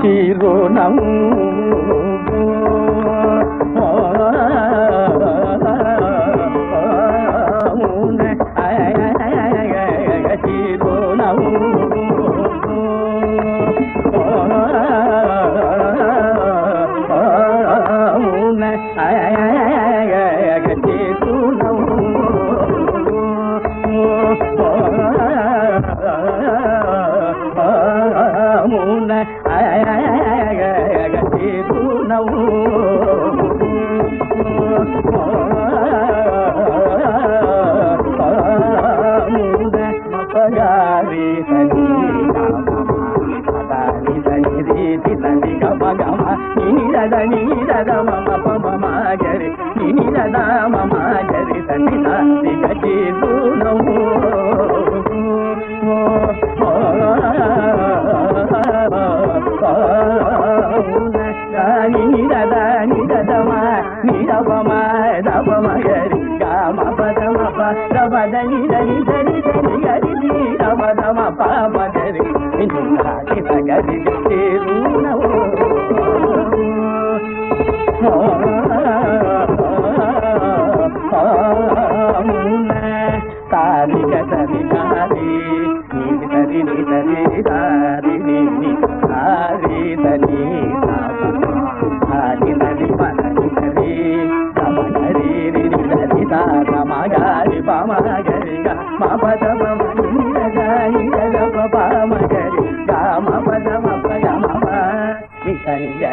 తిరుణం మగరి గమ పదమ పదని దని ధరి ధని గరి దీర పదమ పదరి నాటి సగరి చేరునవో Oh,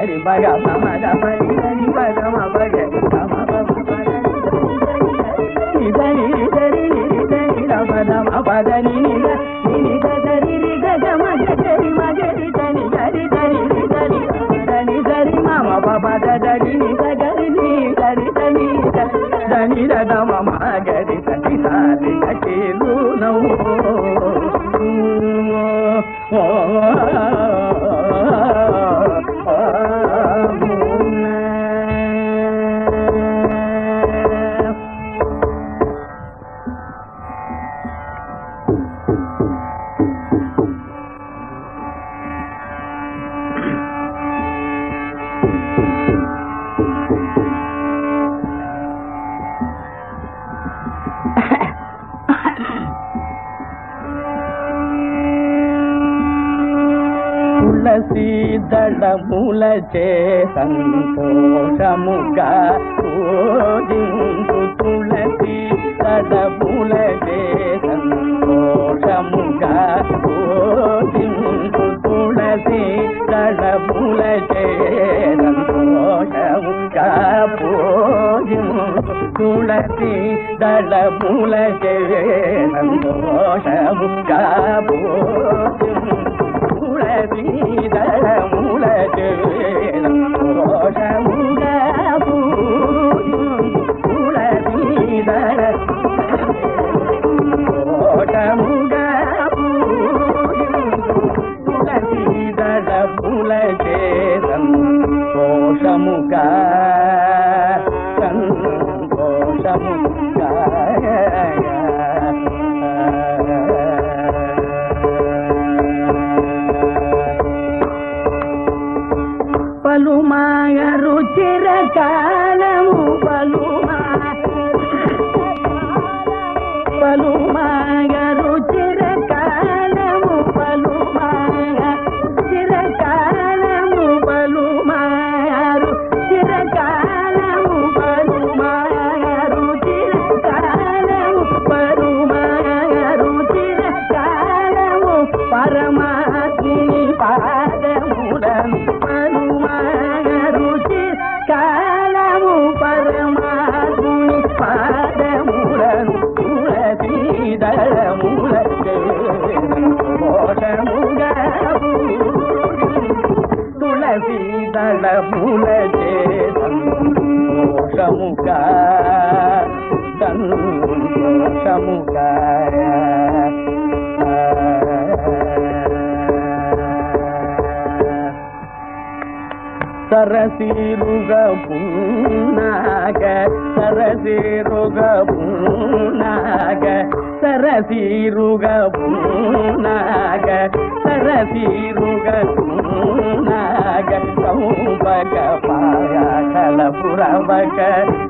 సరి గరి ప గ మ మ గ ప ని గరి ప సరి రి సరి రి రి సరి ర ప ద మ ప రి రి గ గరి మ గరి ద గరి ద రి రి ద ని ద ని సరి ని గరి ని గరి ద ని ద ద గరి ద ని స నౌ ఓ சரசீருக புன்னாக சரசீருக புன்னாக சரசீருக புன்னாக சரசீருக புன்னாக சௌபக பாகல புறவக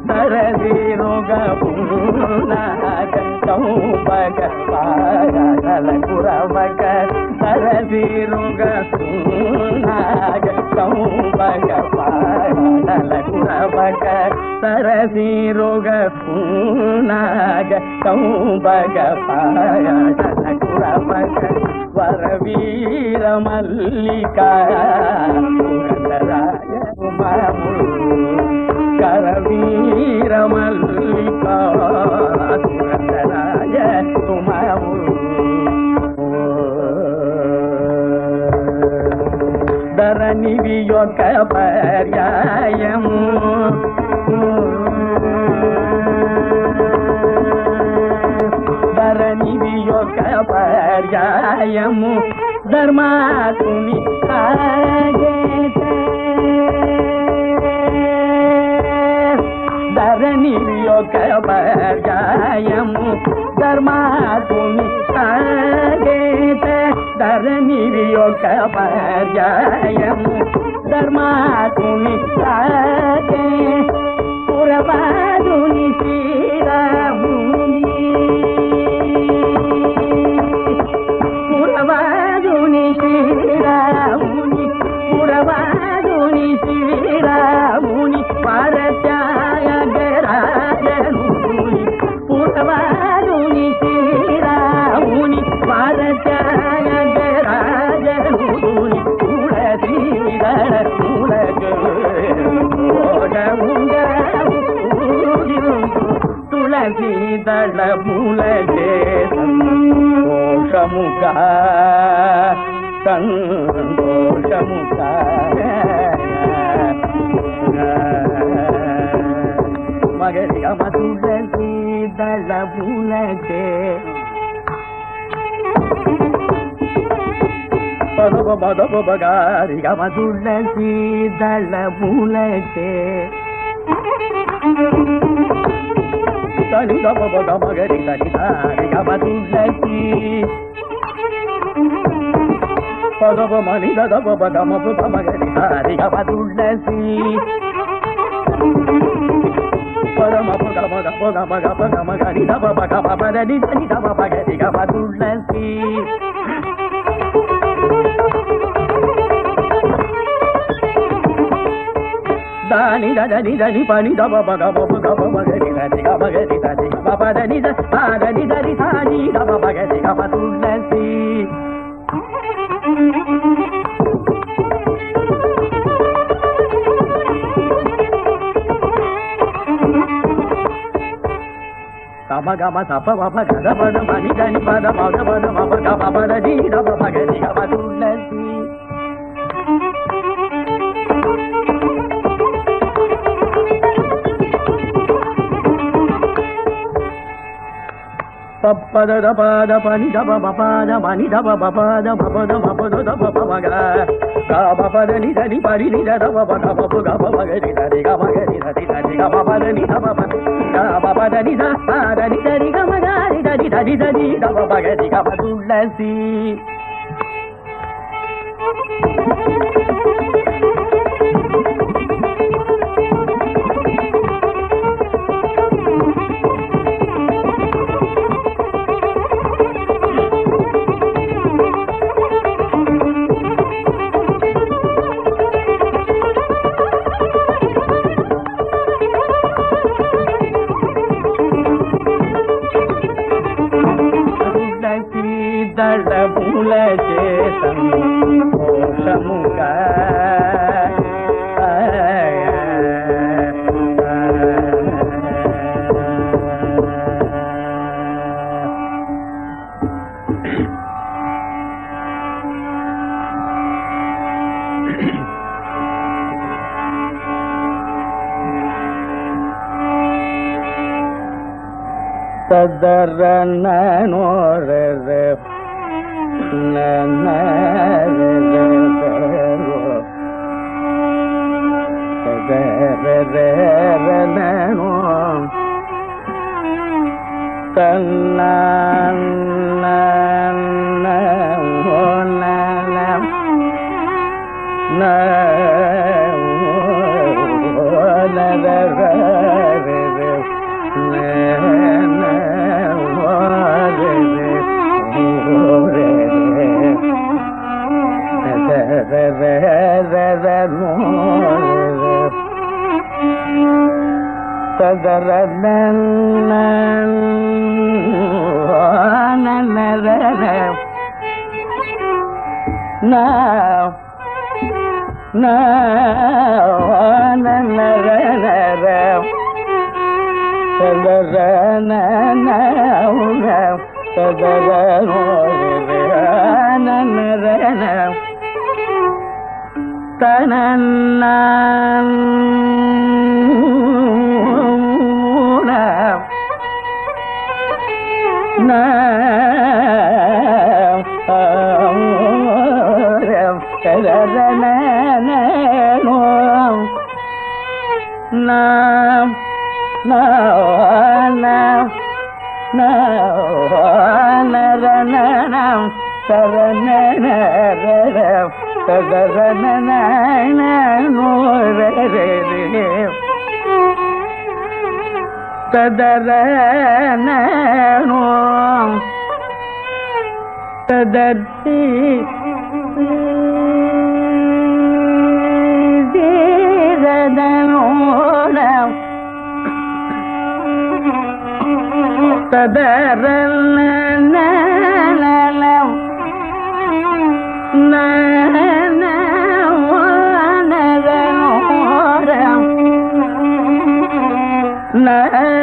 சரசீருக புன்னாக சௌபக பாகல புறவக சரசீருக புன்னாக சௌபக పాడలకురవక సరసీరుగ పూనాగ సౌభగ పాడలకురవక వరవీర మల్లిక పురందరాయ ఉమాములు కరవీర మల్లిక ధరణివి యొక్క పర్యాయము. ధరణివి యొక్క పర్యాయము. ధర్మాత్మి ధరణివి యొక్క పర్యాయము. ధర్మాత్మి தரணிவியோக பர்யம் ಧರ್ಮಾಧುನಿ ಸಾಕೆ ಪುರವಾಧುನಿ ಶ್ರೀರಾಮುನಿ ಪುರವಾಧುನಿ ಶ್ರೀರಾಮುನಿ ಪುರವಾಧುನಿ ಶ್ರೀರಾಮ உங்க துளசீதள மூலமுக சந்தோஷமுக. மகரிகம துளசீதள மூலதே. பதப பதபகாரி கமதுள்ள சீதள மூலதே. గమ పద మగరి తని దారి గమ తులసి పదప మణి దదప గమ పద మగరి దారి గమ తులసి పరమ పగ మగ పగ మగ పగ మగ ని దప పగ పద ని ని దప పగ ని గమ తులసి దాని దని దని పని దబ బబ గబ మగరి దని గ మగరి దని గ పద ని ద దని దని దని దబ మగరి గ తులసి గమ గమ తప పప గద పద మని పద పద పద మప గమ పద ని దబ మగరి గ తులసి పప్పద పాద పని దబ పపాద మని దబ పపాద పపద మపద దబ పమగ గమ పద ని దని పరి ని దబ పగ పప గమ మగరి దని గ మగరి దని దని గమ పద ని దబ పద గమ పద ని ద పాద ని దని గమ గరి దని దని దని దబ మగరి గమ తులసి ತದರನೋ ತದರ್ತಿ ತದರನ لا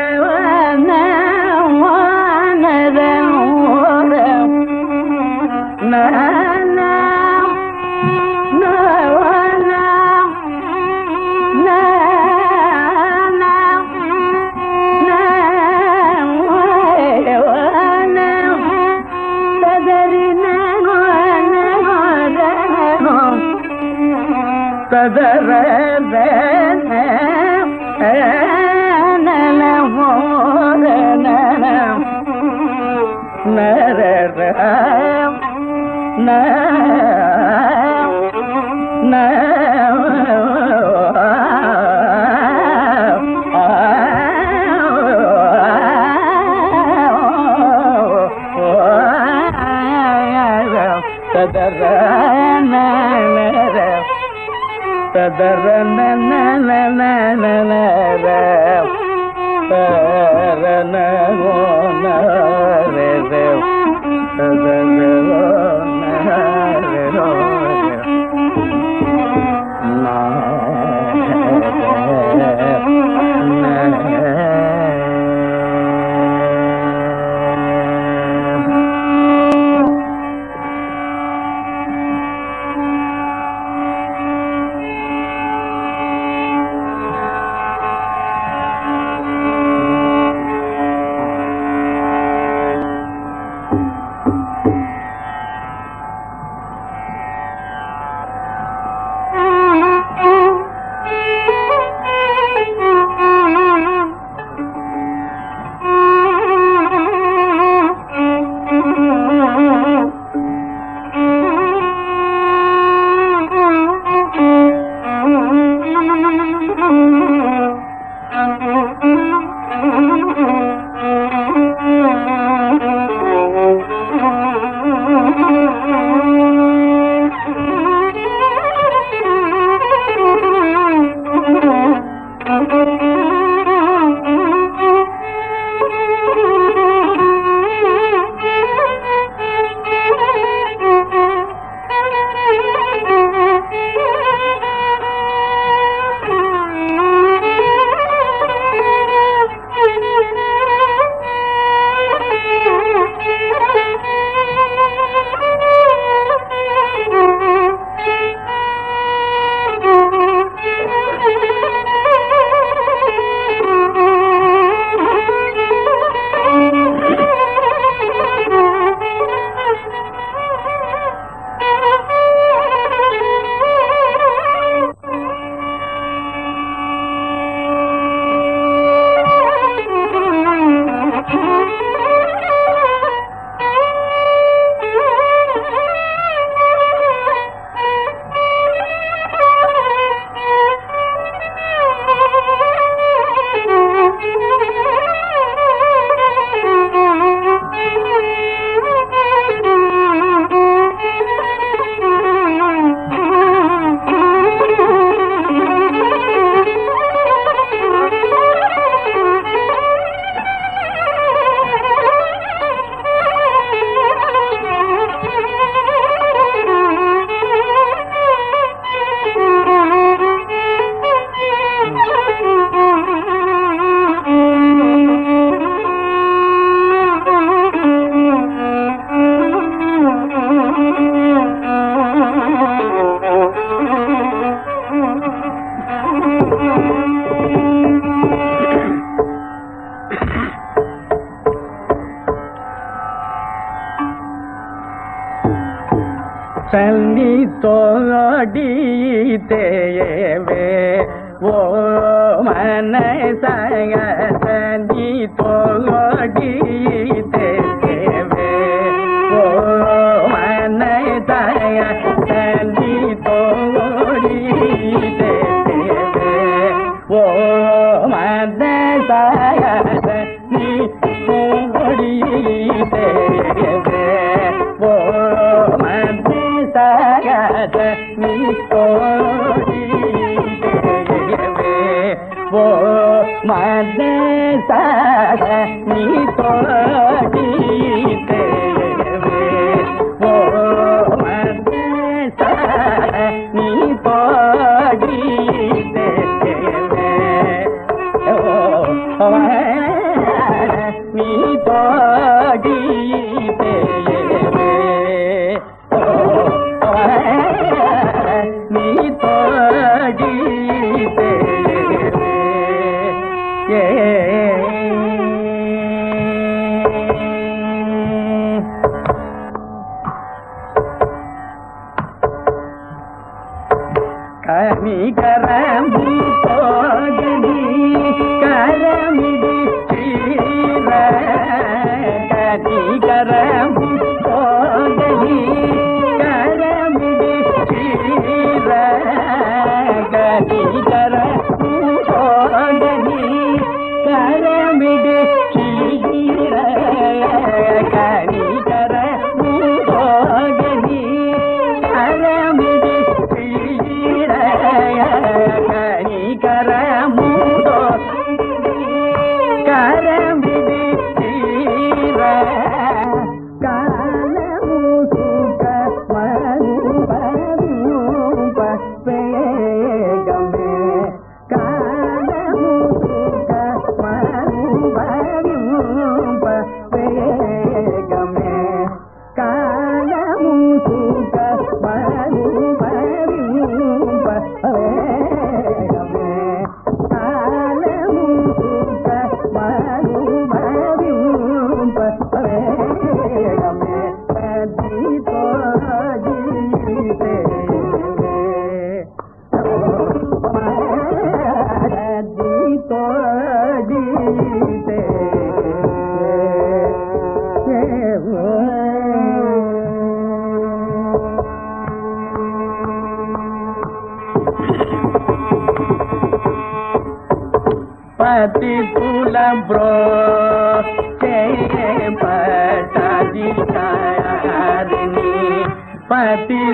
நர ததரன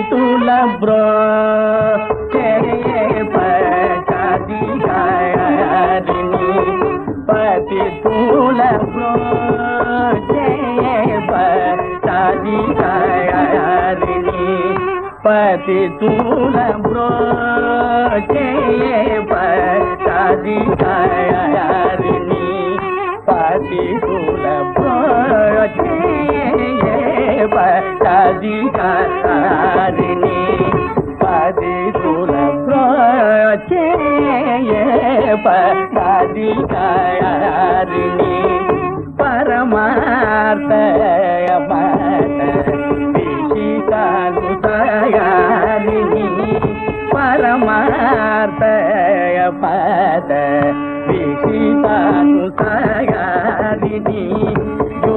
तुल ब्रो तेरे पति हरिणी पति तुल ब्रो तेरे पति हरिणी पति तुल ब्रो तेरे पति हरिणी पति तुल ब्रो तेरे அதிகாரிணி பதிகுல பதிகாரிணி பரமார்த்த விஷிதாரிணி பரமார்த்த பத விஷிதாரிணி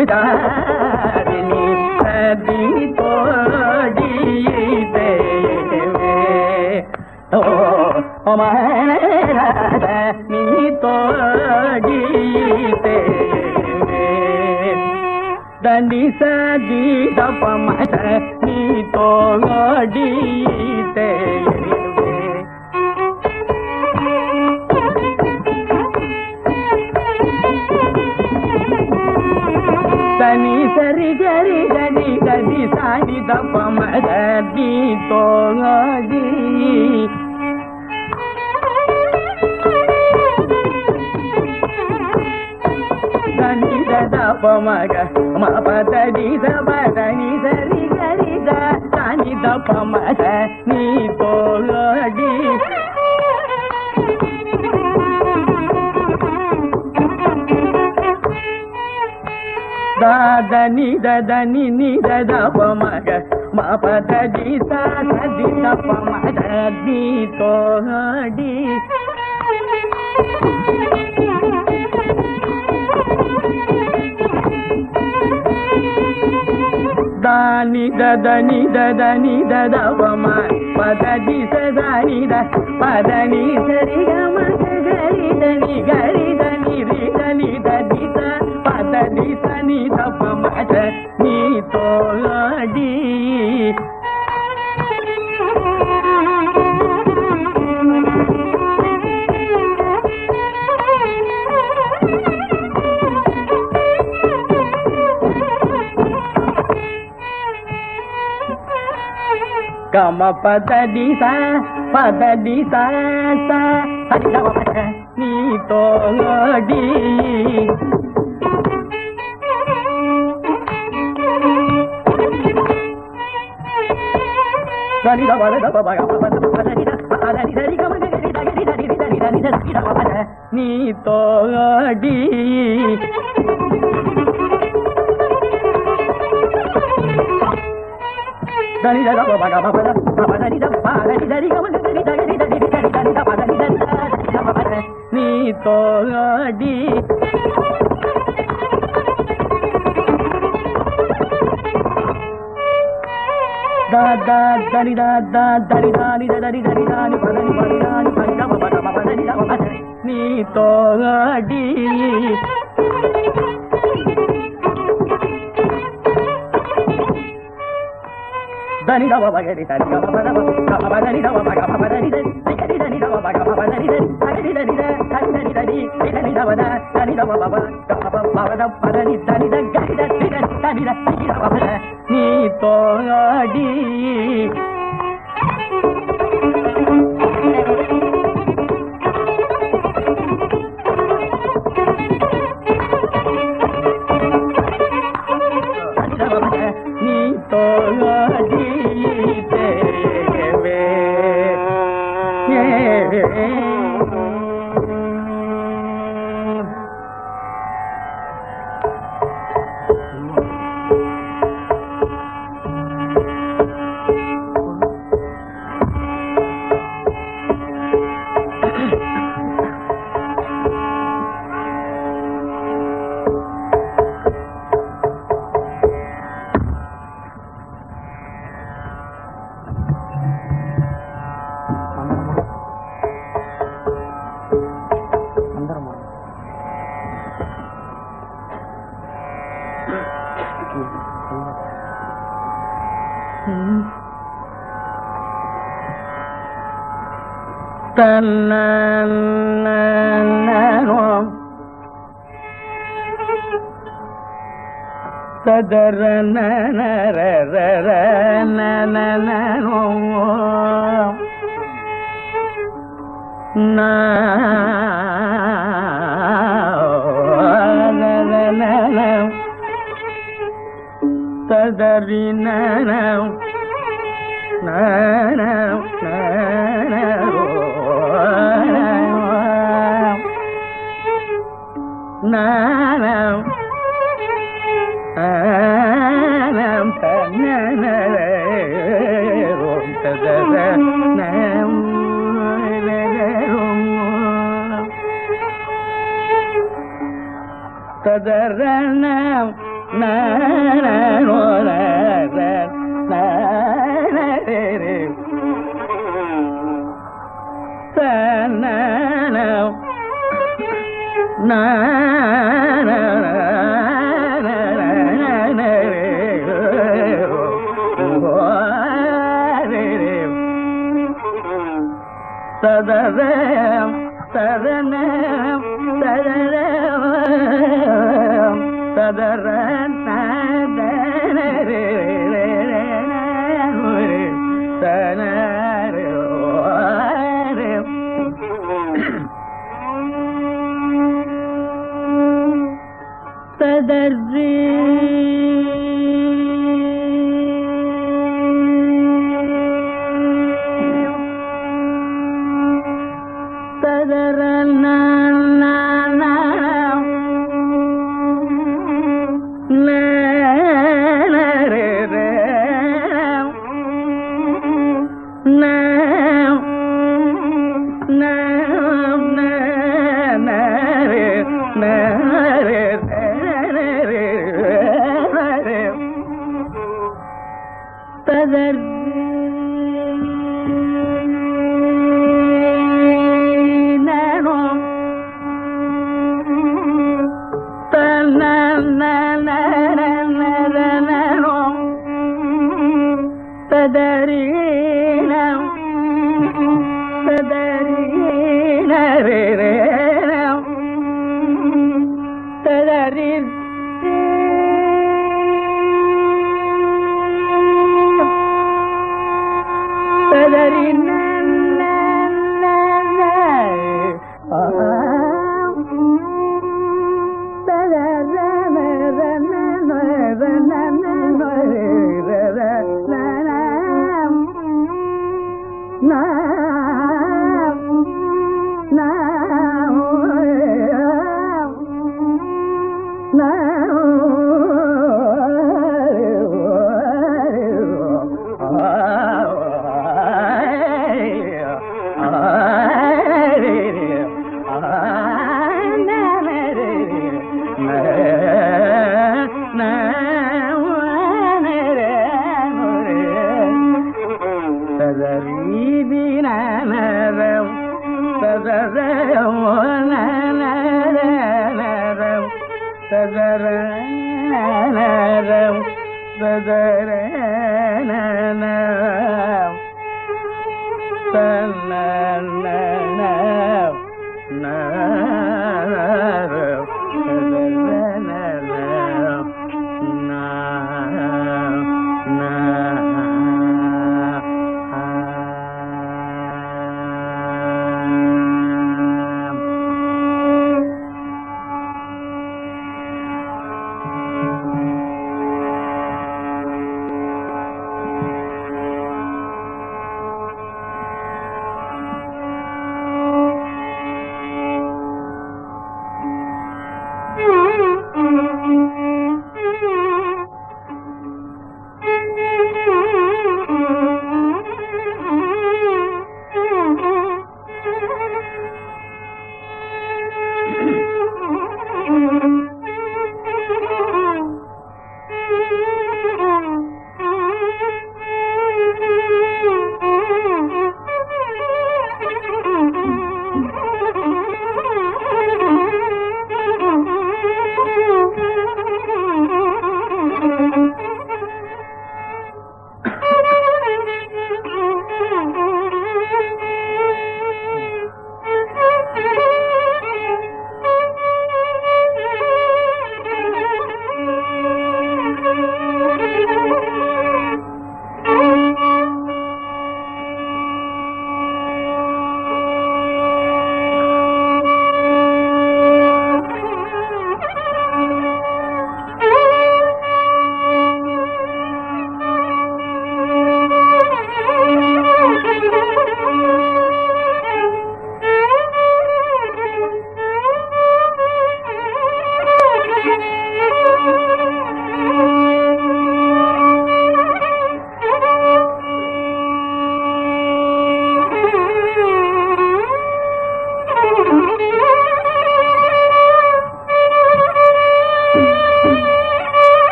दारिणी सदी को जीते हुए तो हमारी दंडी सदी दपम नी तो गड़ी మగ మ పదడి దని సరి గరి దాని దప మద నీ తోడి దాదని దదని ని దాని దదని దదని దదవమ పదది సదని ద పదని సరి గమ గరి దని గరి గమ పదది స పదది స స సరి நீ தோடி தரிதா தரிதா தரிதானி தரி தரிதானி பதனி பரிதானி பரிதம பதம பதனி நீ தோடி గరి గరి గరి గరి గరి గరి గమ పద నీ తోడి దని ద దవ బగ పద పదని ద పదని సరి గమ గరి గరి గరి గరి గరి ద పదని ద గమ పద నీ తోడి da da dari da da dari da ni da dari dari da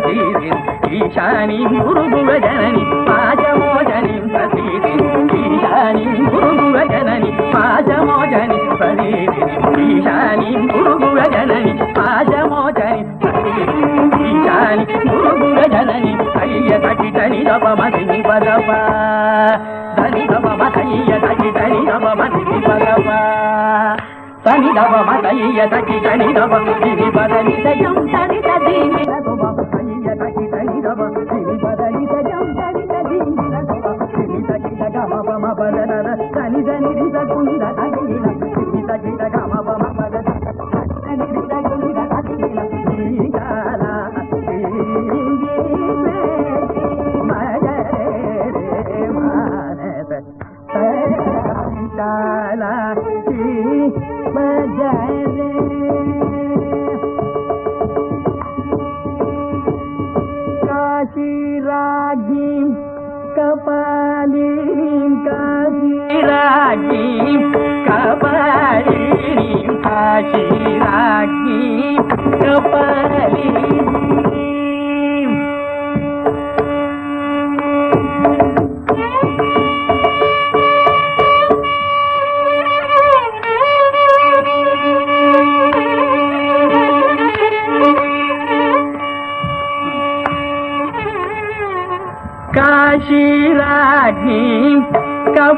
పాజమోజని Eshani గురుగువ జనని పాజమోజని పసిరి ఈశాని గురుగువ జనని పాజమోజని పసిరి ఈశాని గురుగువ జనని పాజమోజని ఈశాని గురుగువ జనని అయ్య తటి తని దపమని పదప ధని రపమ అయ్య తటి తని దపమని పదప తని దవ మతయ్య తటి తని దవ పదని దయం తజం తని తదీని తని దని రి తకుంద తగిన దివి తకి తగమ పమ పదన తని రి తకుంద తగిన నీగాల మజరే రే लागी कपाळी फाशी लागी कपाळी.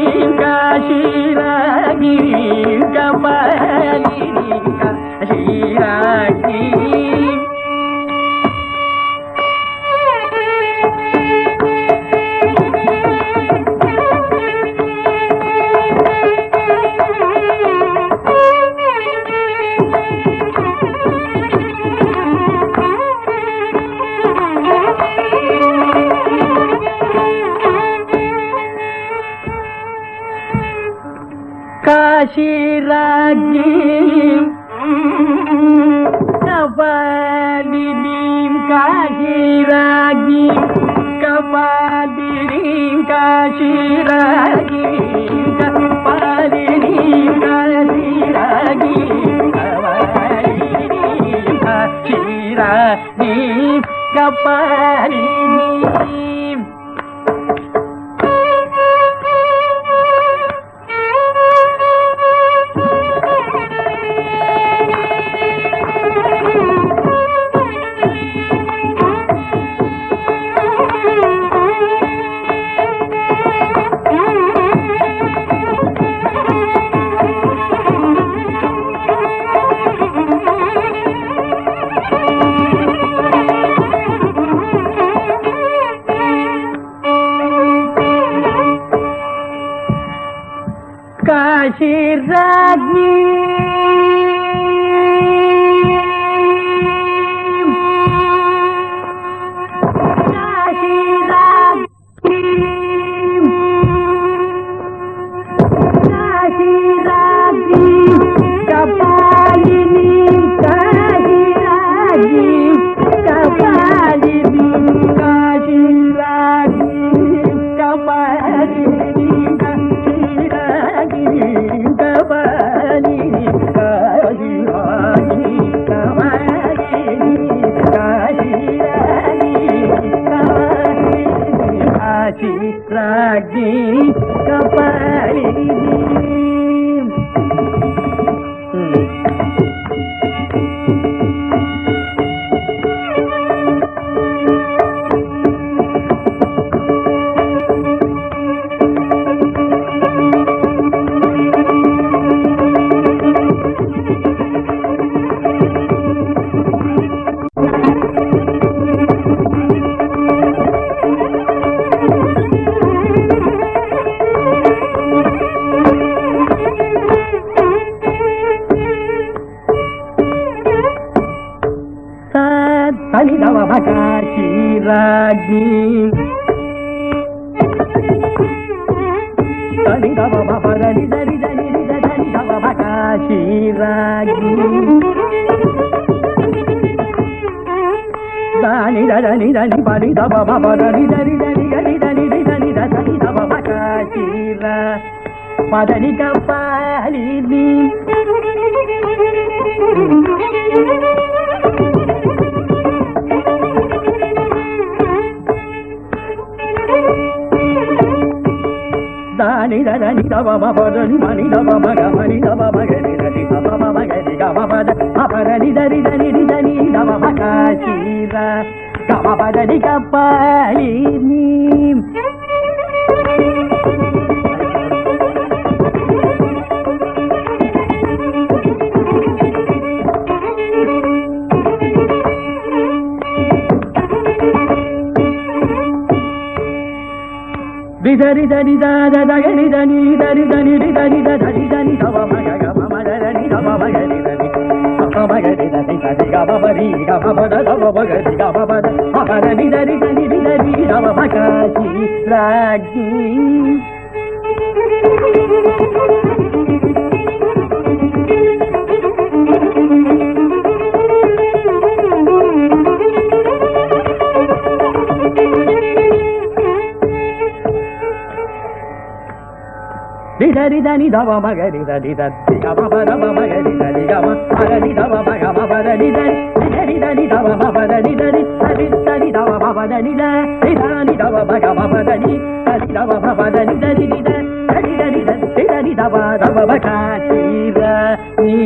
गिरि गीरि Bye. మమ గబబరి గబబడ గబబగరి గబబడ అపర నిదరి నిదరి రవ కాశీ రాజ్ఞీ మగరిదని దవ మగరిదని దత్తి గమ పరమ మగరిదని గమ మగరి దవ మగ మగరని దని మగరిదని దవ మగరని దని హరితని దవ మగరని దని దవ మగ మగరని హరి దవ మగరని దని దని దని దని దవ దవ మగ తీర నీ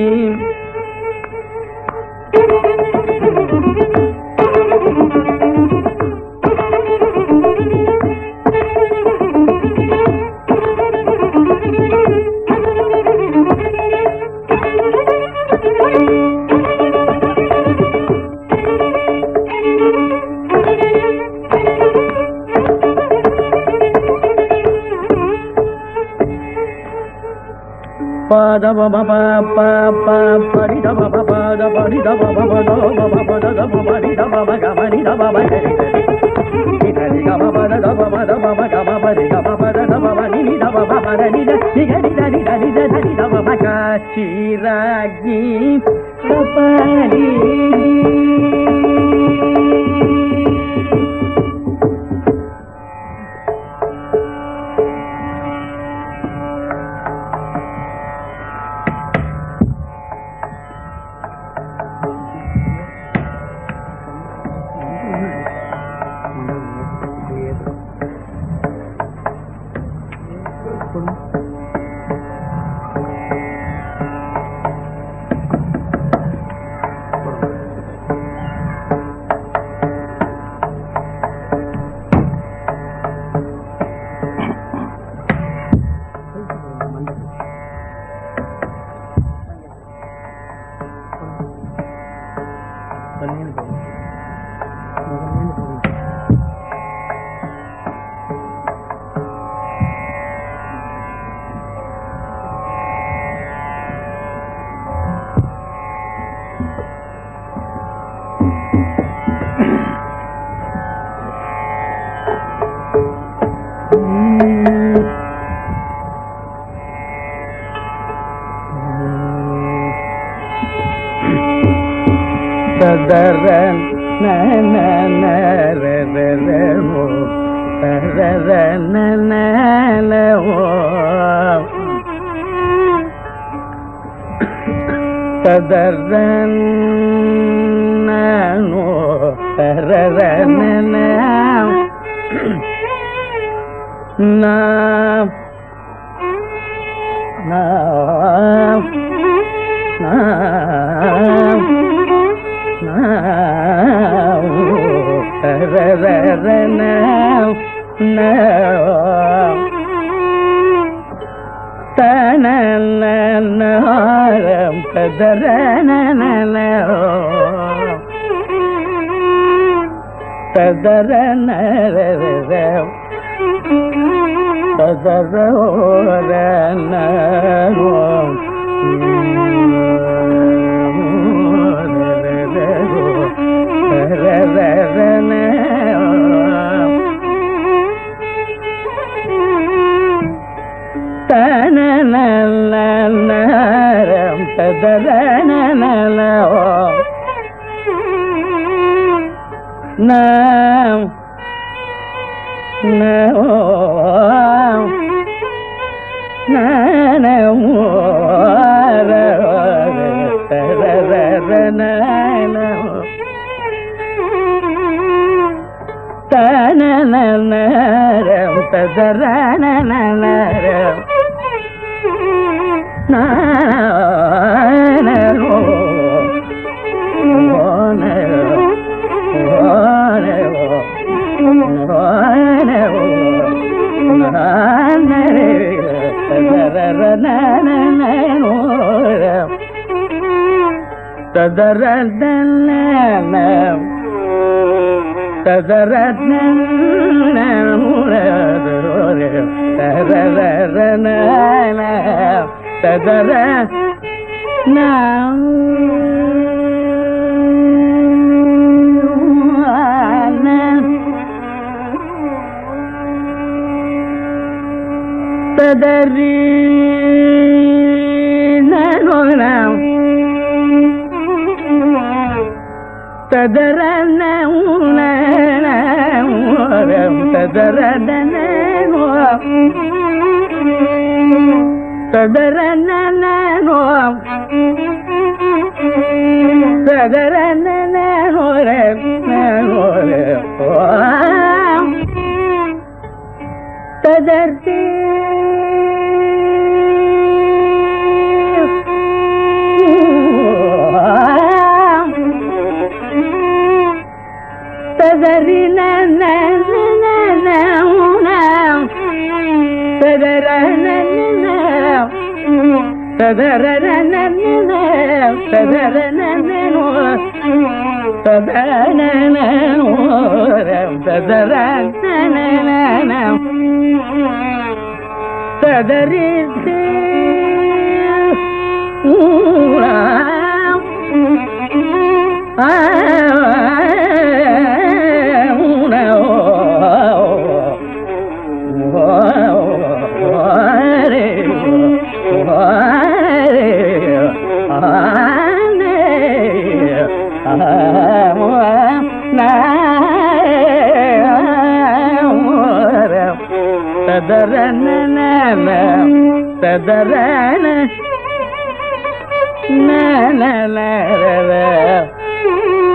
పద పాద బమ ప ప ప పరి ద బమ పద పరి ద బమ పద బమ పద ద బమ పరి ద బమ గమ ని ద బమ పద గమ పరి గమ పద ద బమ ని పద ని ద ని గరి ద ని ద ని సపరి తదర్తి తదరి తదర తదర తదర తదర تدرس தர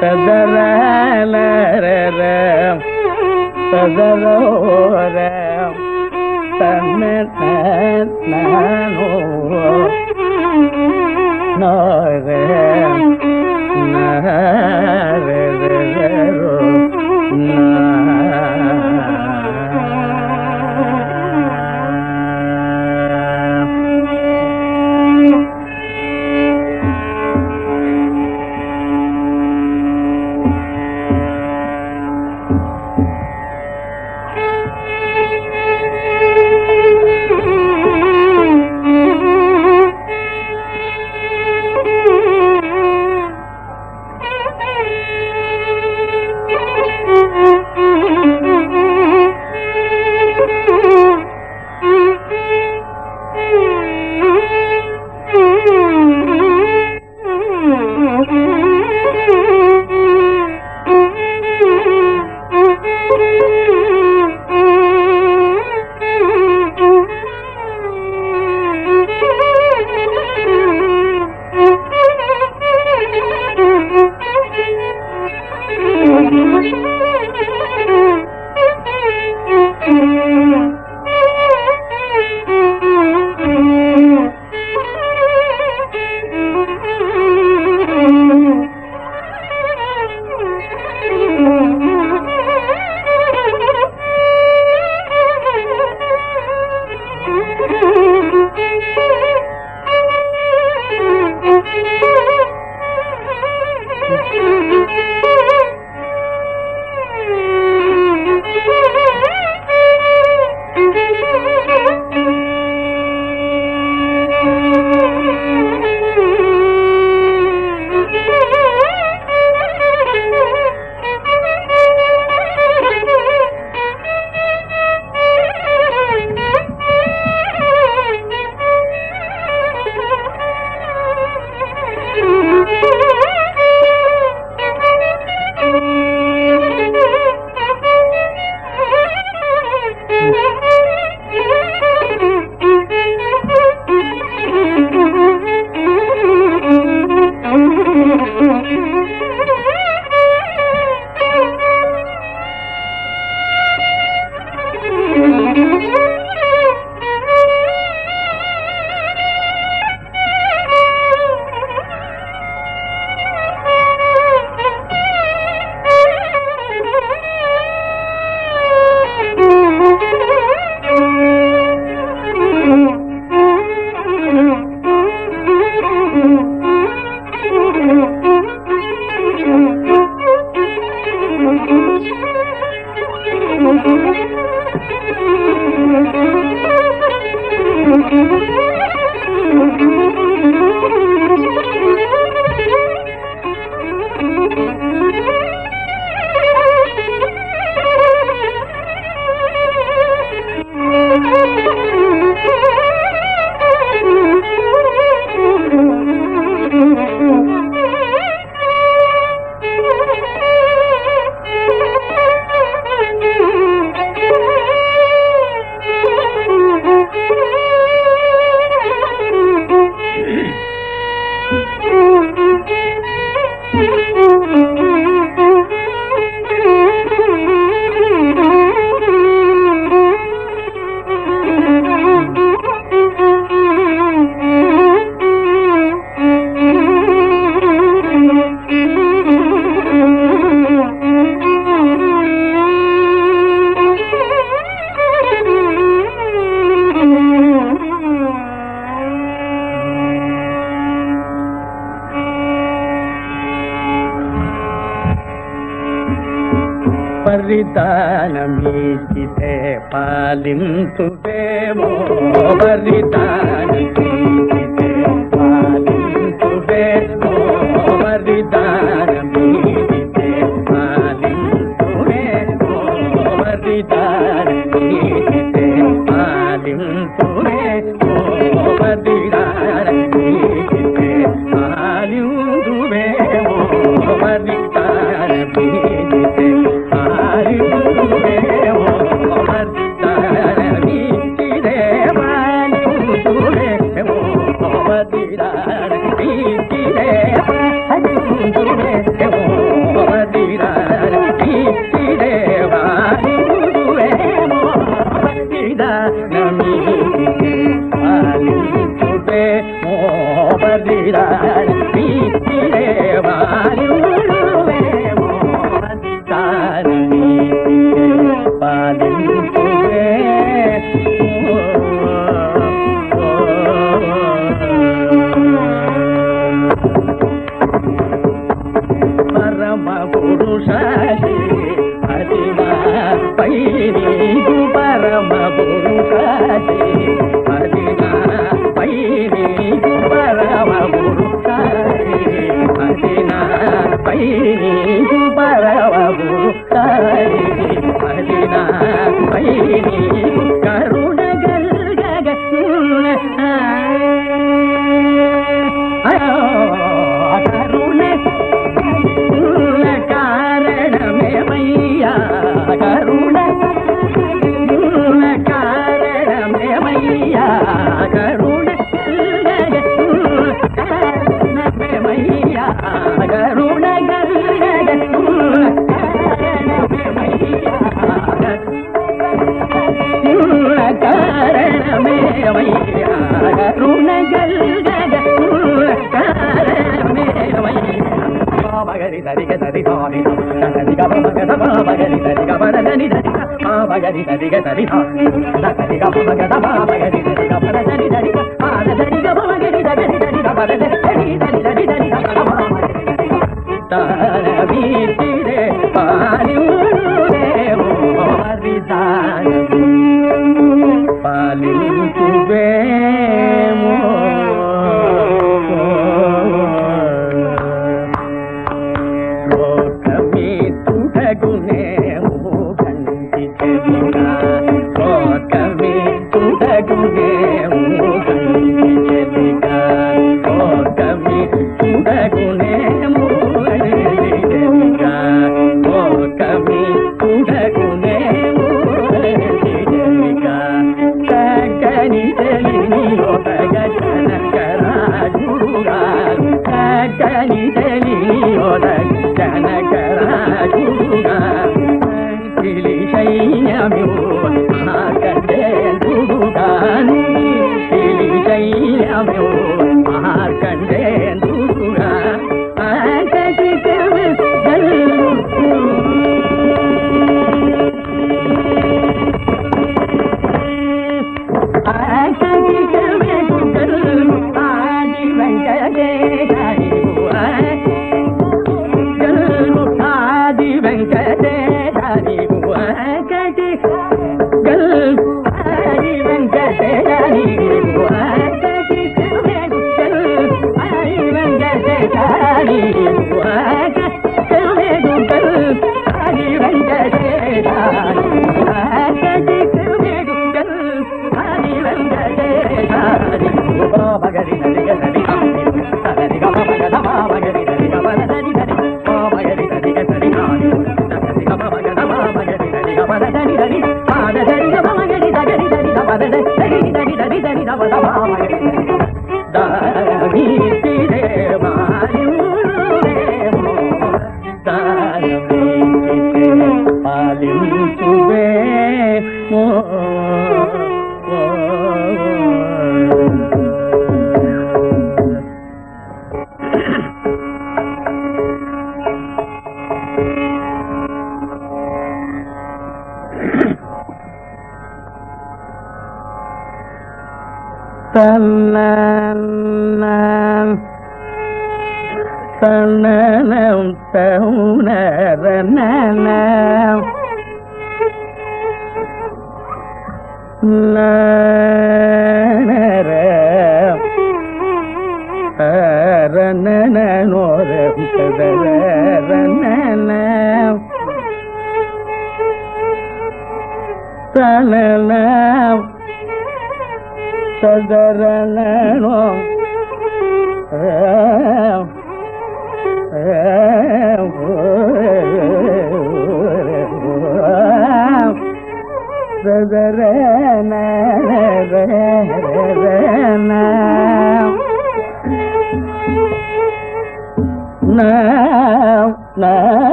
ததர ததரோர தன்ன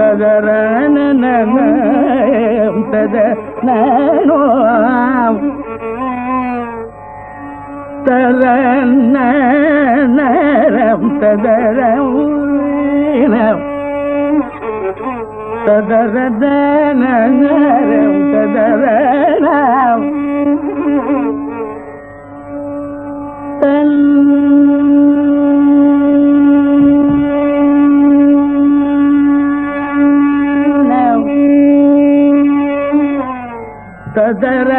తదరం తదరణం తద నోం తరణం తదరం తదరదనం తదరణం తన్ ಕದರ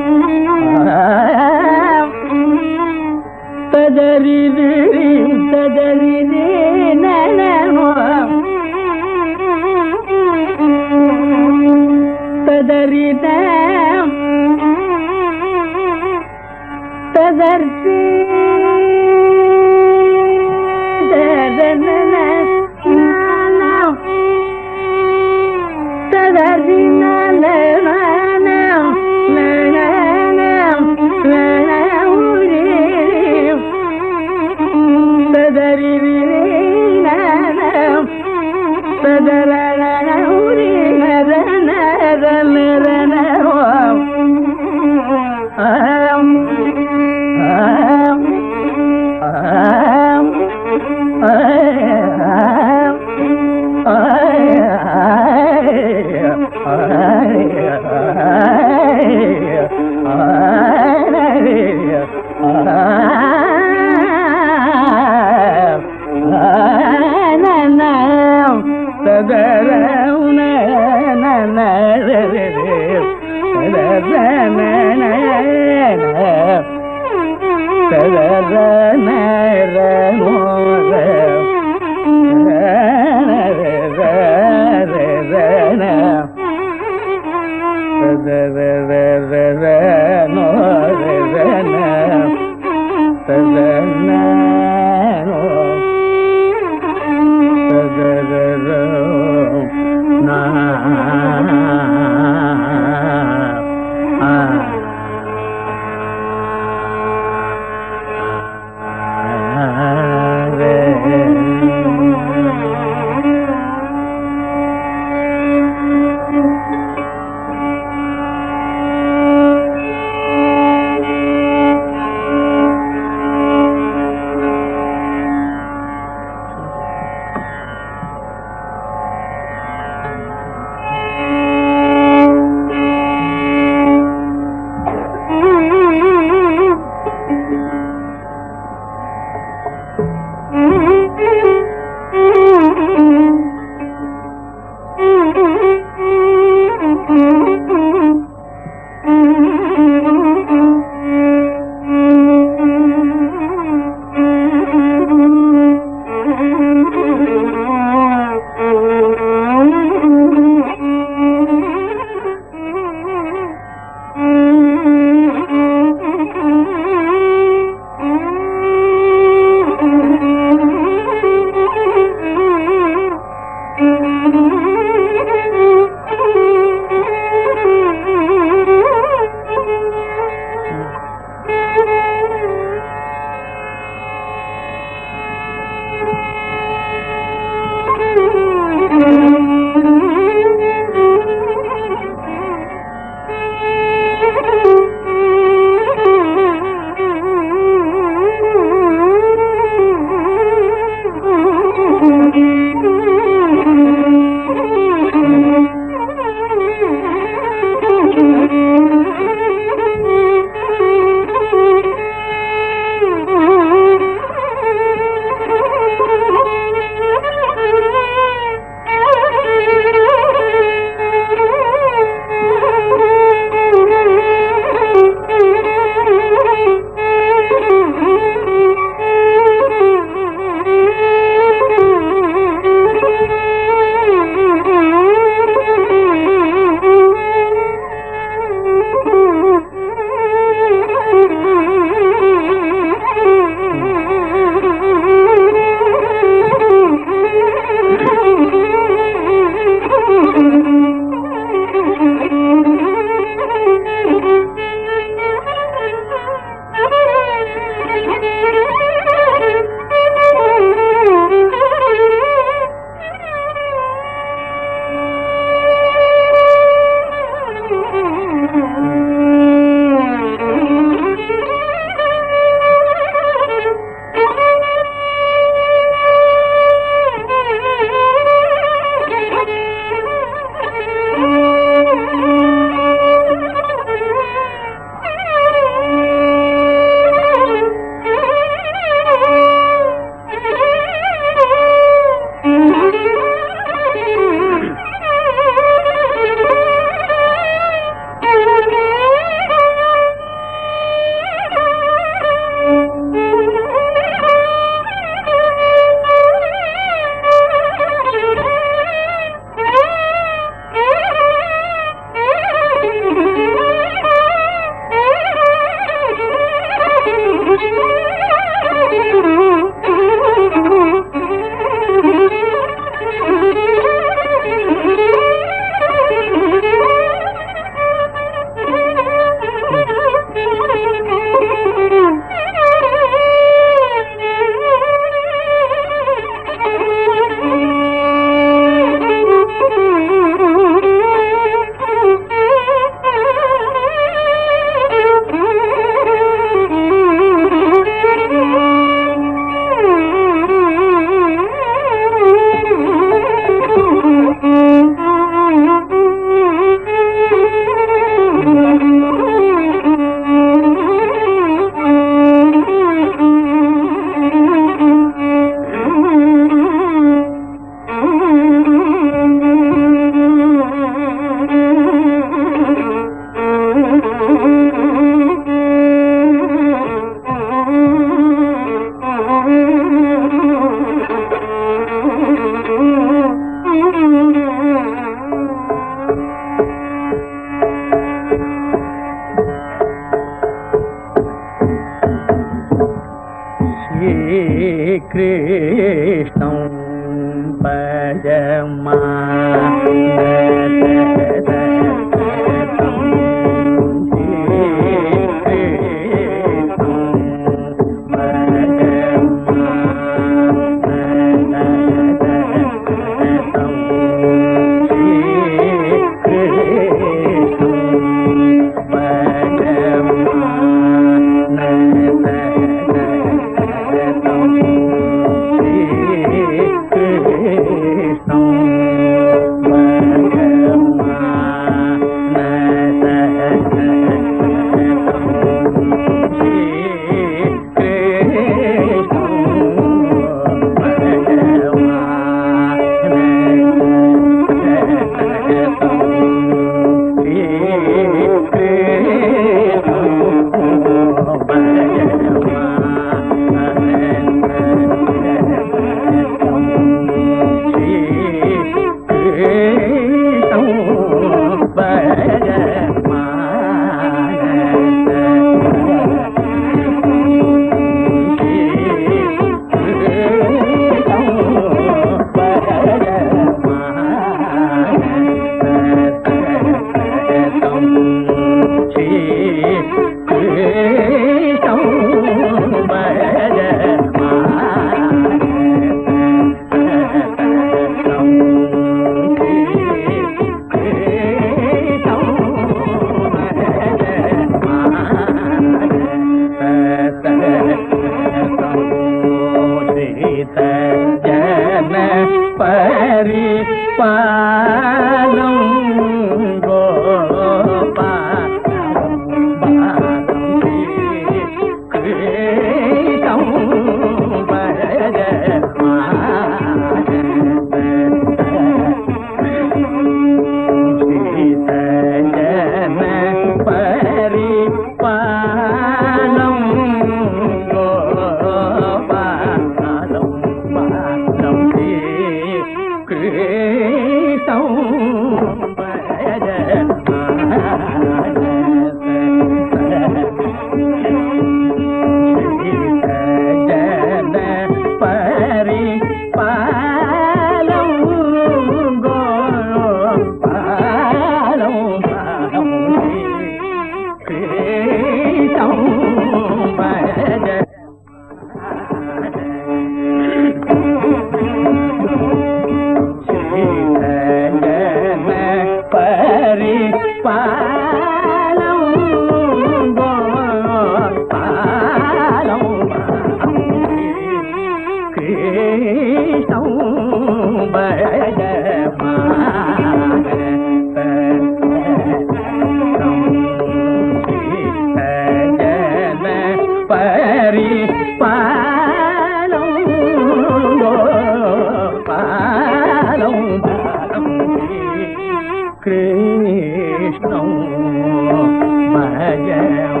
जय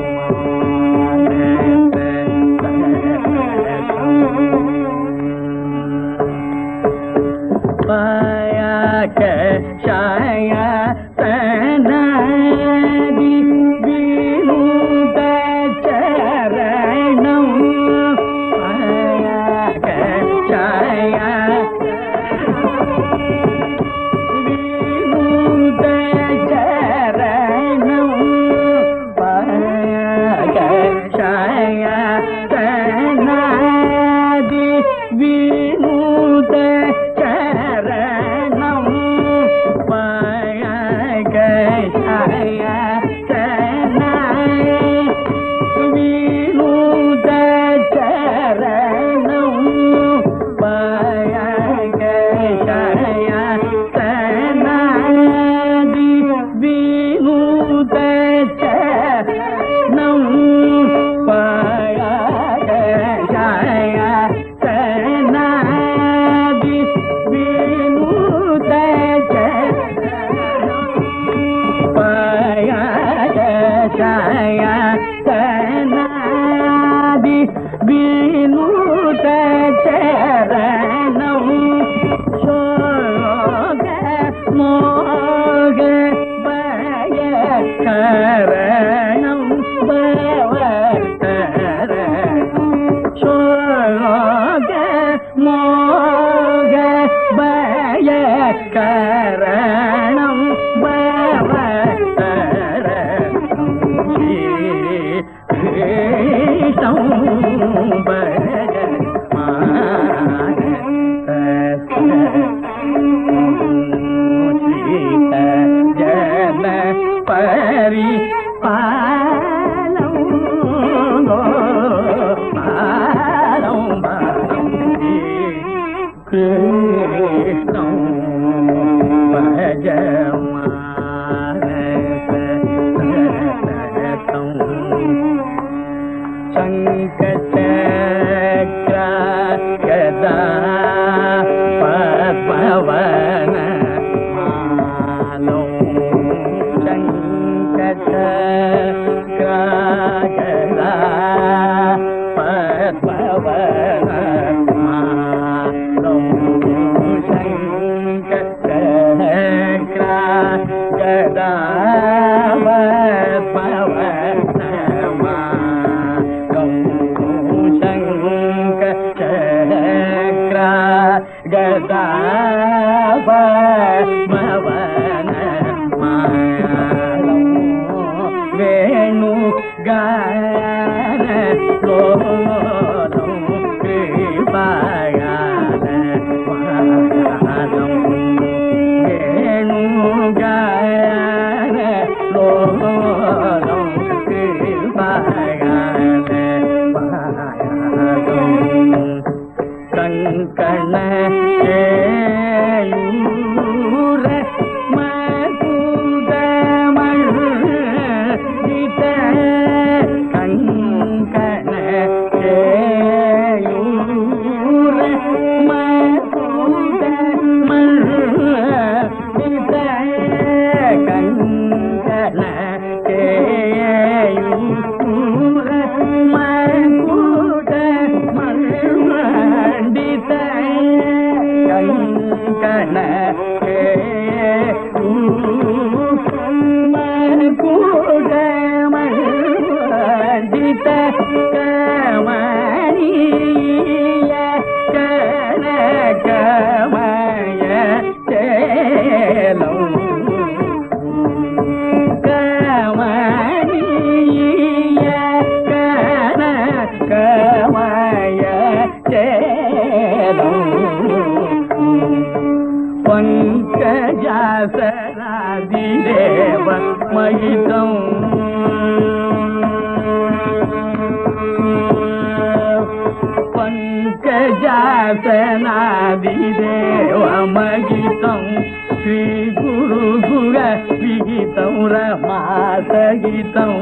மகிதம்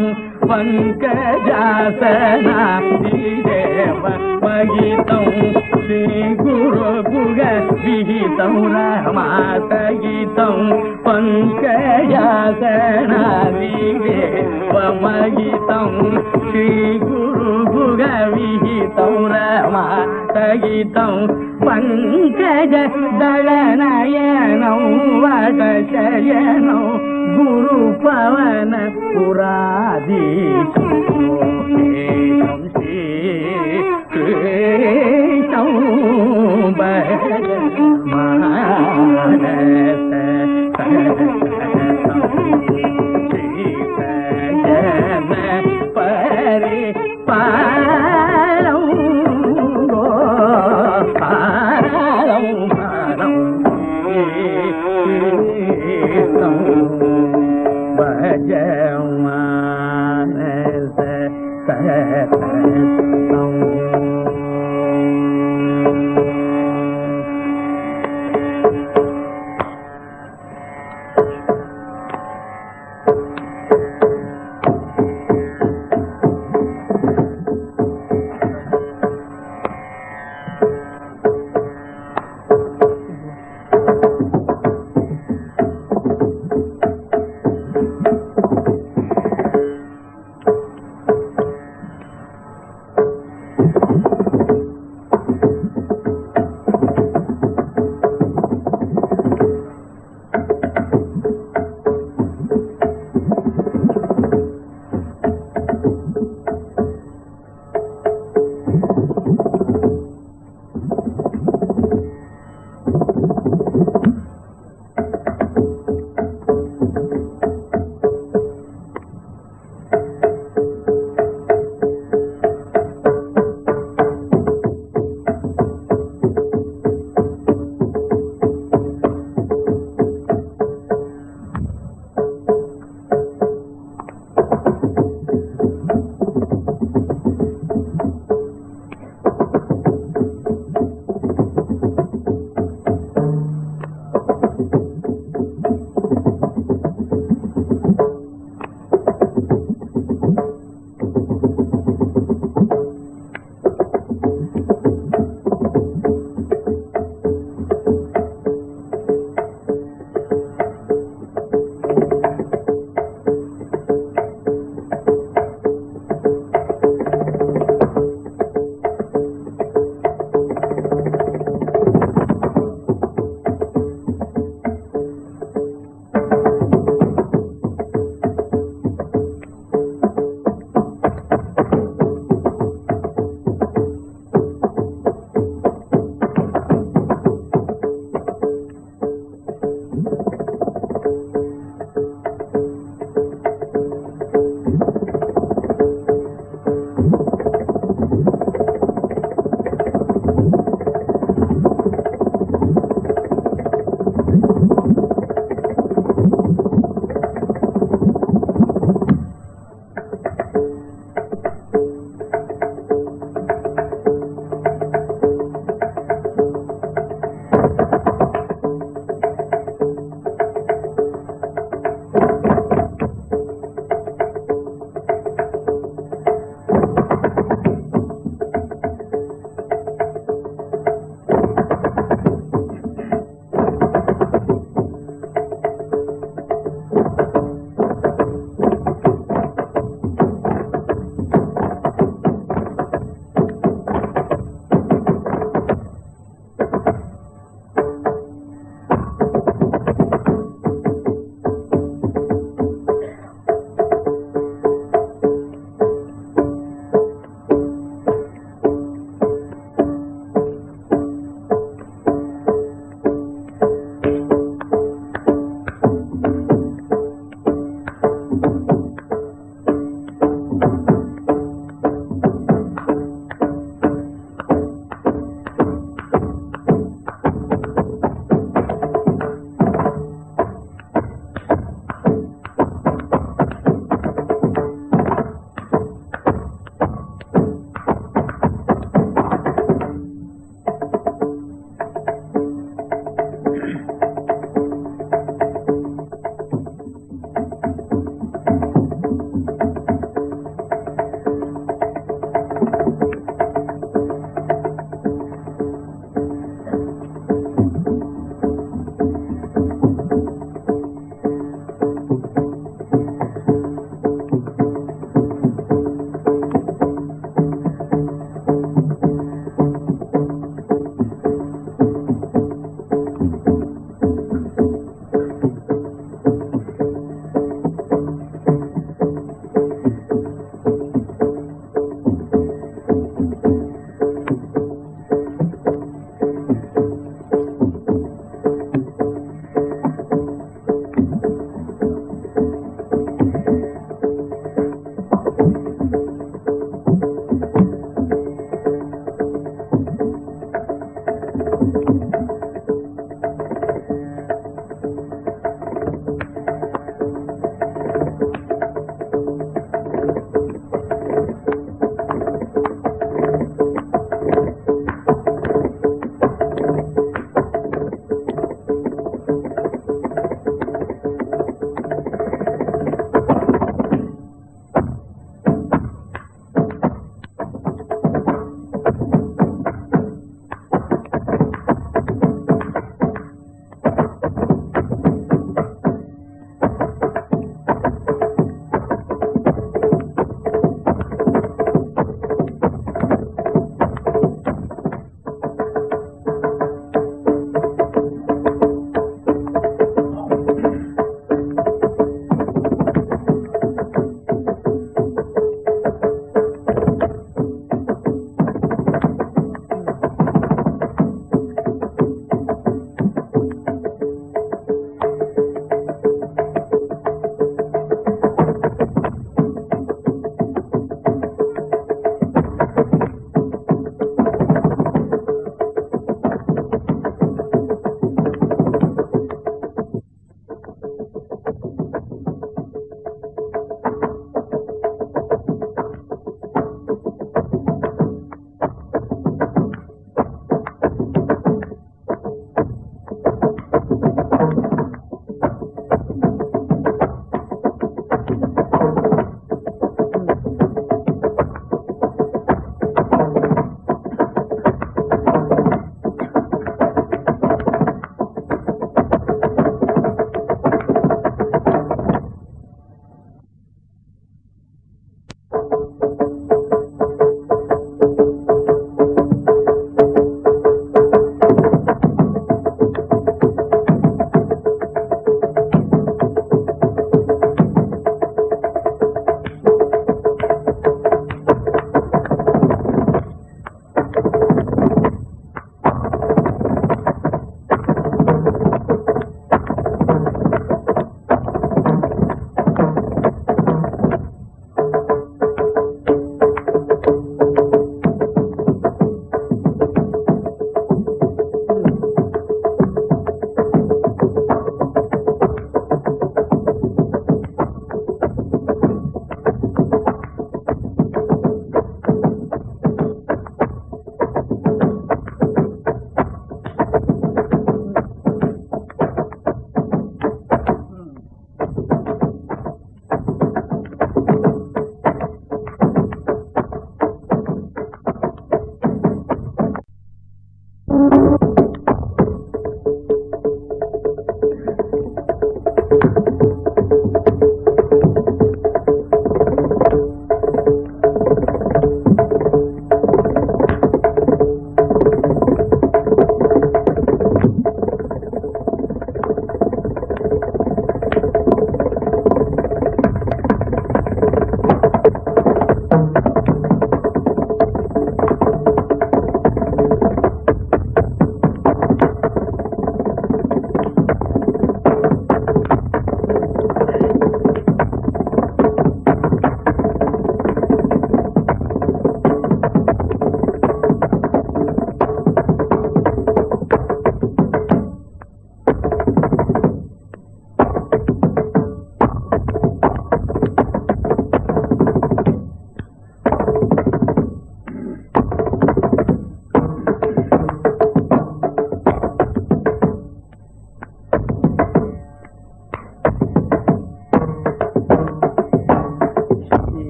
பங்கஜாசனா. தேவ மகிதம் ஸ்ரீ குரு புக விகிதம் ரமாசகிதம் பங்கஜாசனா. தேவ மகிதம் ஸ்ரீ குரு புக விகிதம் ரமாசகிதம் பங்கஜ தளநயனம் வடசயனம். குரு பவன புராதீச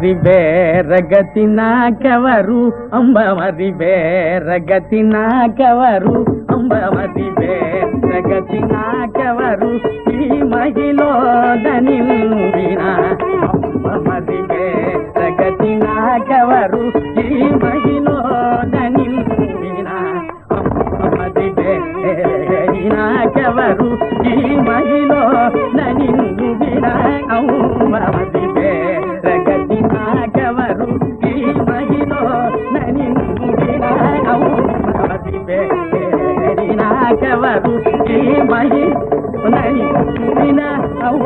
మరి వేరగతి నాకెవరు అంబ మరి వేరగతి నాకెవరు అంబ మరి వేరగతి నాకెవరు ఈ మహిళోదని వినా అంబ మరి వేరగతి నాకెవరు ఈ మహిళోదని నాకెవరు ఈ మహి ననిన్ను వినా అంబ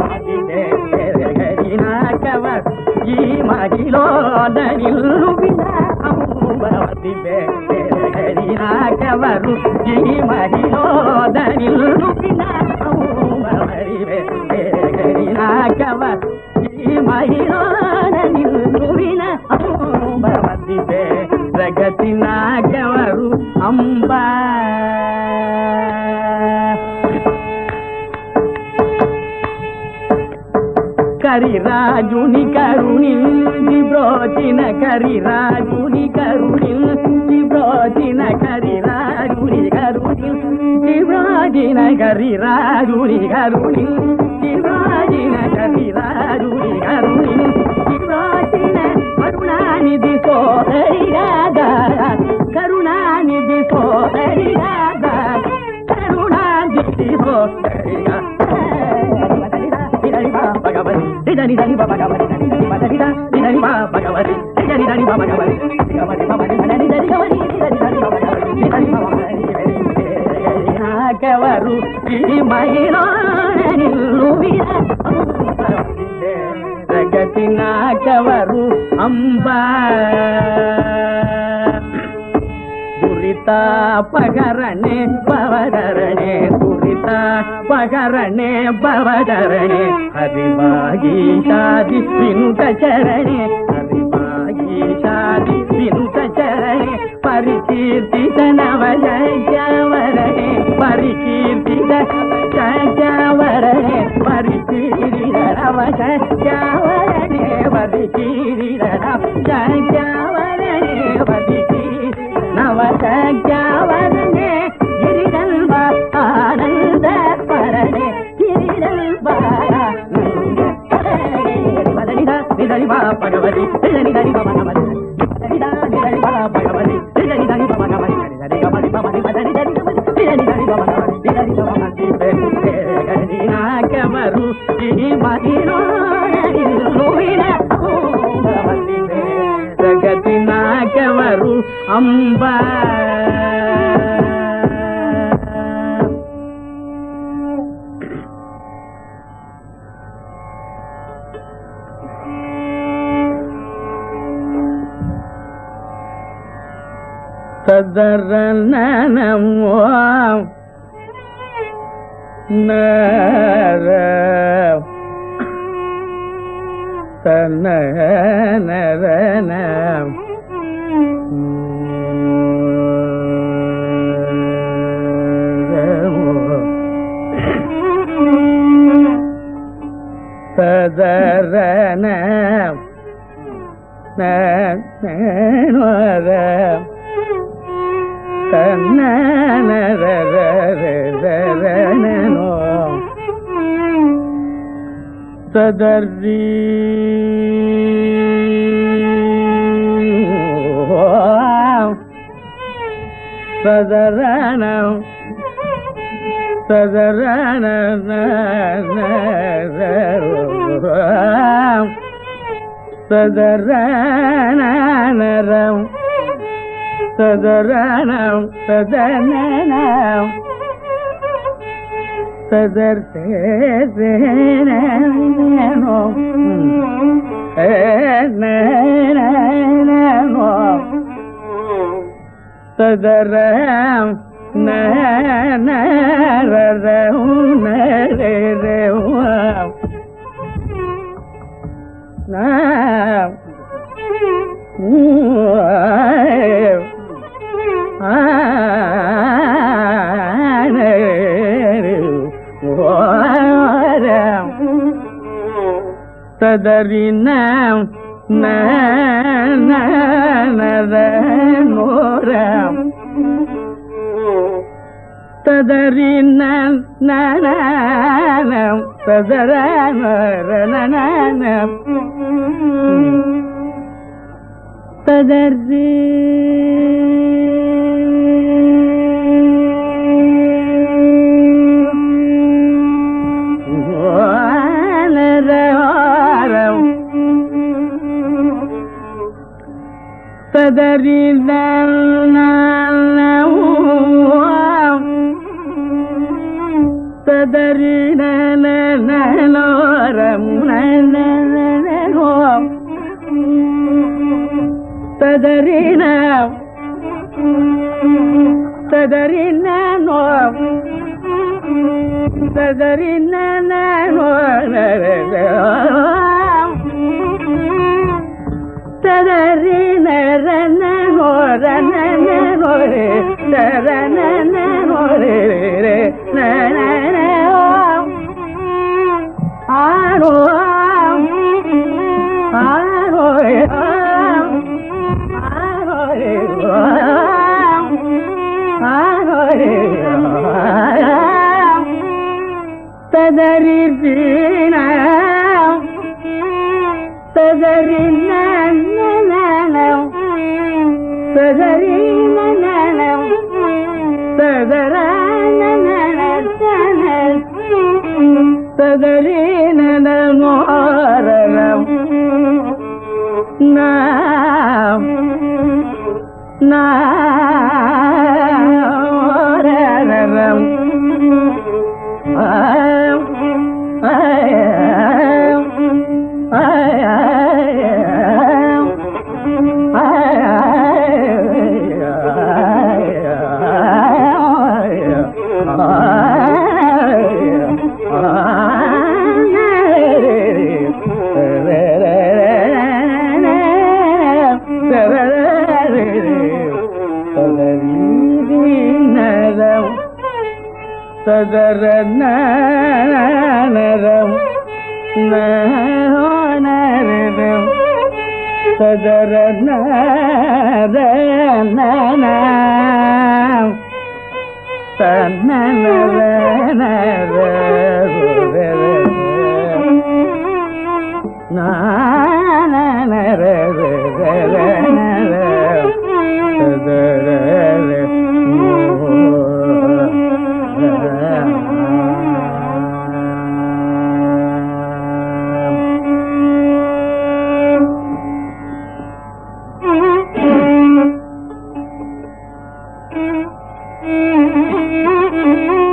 మరి వేరగతి నాకెవరు ఈ మహిళో ననిన్ను వినా అంబ మరి వేరగతి నాకెవరు ఈ మహిళో ననిన్ను వినా కరిరాజుని కరుణించి బ్రోచిన కరిరాజుని కరుణించి బ్రోచిన కరిరాజుని కరుణించి బ్రోచిన కరిరాజుని కరుణించి బ్రోచిన కరిరాజుని కరుణించి బ్రోచిన కరుణానిధి సోదరి రాధా కరుణానిధి సోదరి రాధా కరుణానిధి సోదరి భగవతి నిదని దని భగవతి దని దని మదని దని దని మా భగవతి నిదని దని భగవతి భగవతి భగవతి దని దని భగవతి నిదని దని భగవతి నిదని భగవతి నాకెవరు ఈ మహిళ నిల్లువిన జగతి నాకెవరు అంబా. దురిత పగరణే పవరణే దురిత பகரணே பவதரணே. ஹரிமாகி சாதி வினுத சரணே ஹரிமாகி சாதி வினுத சரணே பரிகீர்த்தித நவஜவரணே பரிகீர்த்தித ஜவரணே பரிகீரித நவஜவரணே பரிகீரித நவஜவரணே பரிகீரித நவஜவரணே சதரணம் சதரணம் சதனம் சதர்த்தேனோ சதரம் ததறினாம் நோராம் ಸದರಿನ ನಾನಾನಂ ಸದರ ಮರಣನಾನಂ ಸದರ್ರಿ ಸದರಿನ tadarina tadarina no tadarina na no tadarina rana no rana na no re tadarina na no re re na na na o aro నదర నరం నరం తదర నర Mm-hmm.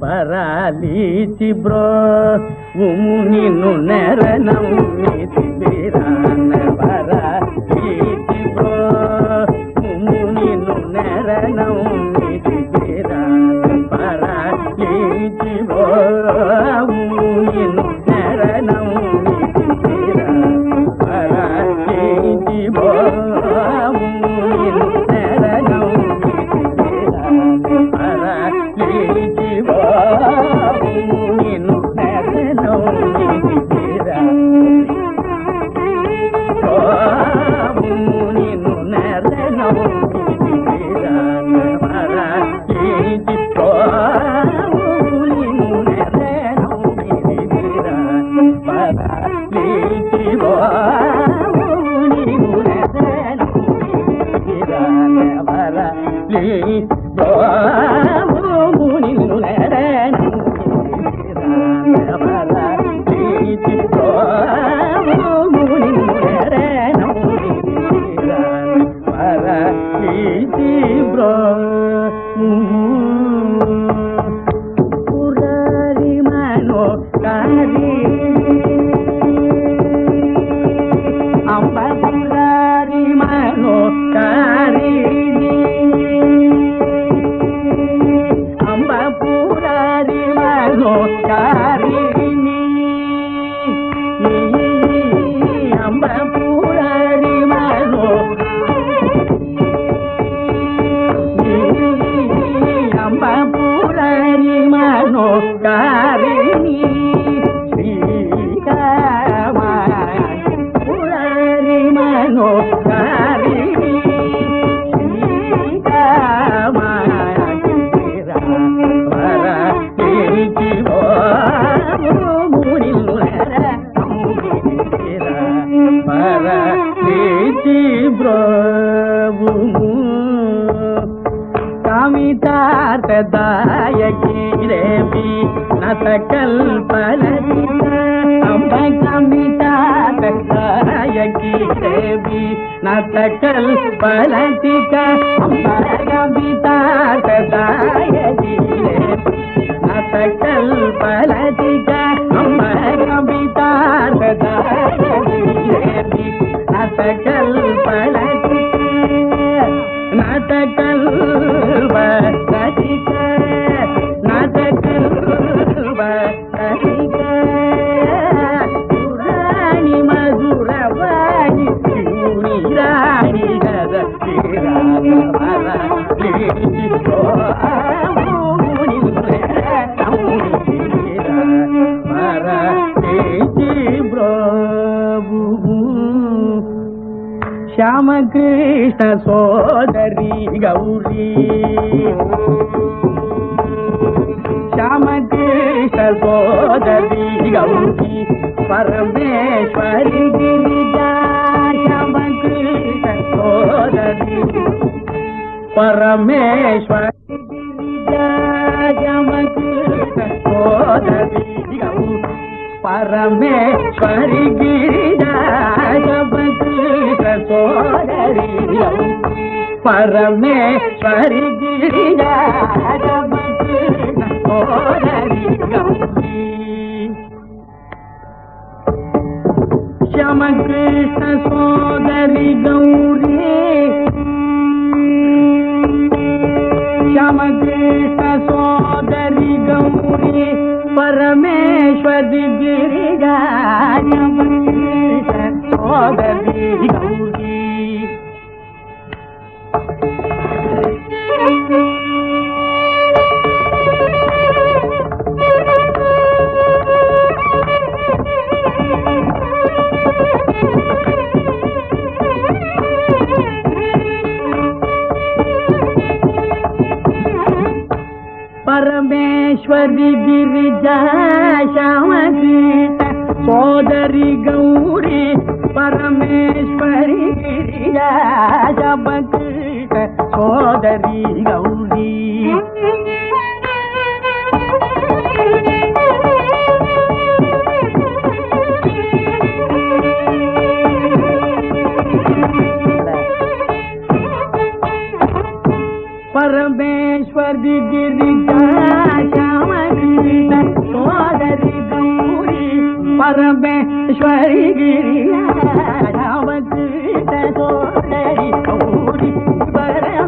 ಬರಲಿ ಬ್ರೋ ಉಮು ನಿನ್ನು ನೆರ ನಮ್ಮಿ ತಿಬಿರಾನ ಬರಲಿ ಬ್ರೋ ಉಮು ನಿನ್ನು ನೆರ ನಮ್ಮಿ ತಿಬಿರಾನ ಬರಲಿ ಬ್ರೋ ಉಮು ನಿನ್ನು పరమేశ్వరి గిరిజాజపతి సోదరి పరమేశ్వరి గిరిజాజపతి సోదరి శమకృష్ణ సోదరి గౌరీ यमकृष्ण सोदरी गौरी परमेश्वरि गिरिजा यमकृष्ण सोदरि गौरी ಈಶ್ವರಿ ಗಿರಿಜಾ ಶಾವಗೀತ ಸೋದರಿ ಗೌರಿ ಪರಮೇಶ್ವರಿ ಗಿರಿಜಾ ಜಬಕೀತ ಸೋದರಿ ಗೌರಿ परमेश्वर गिरी பரமேஸ்வரி கிரியாவத்து தோழரி கௌரி பரம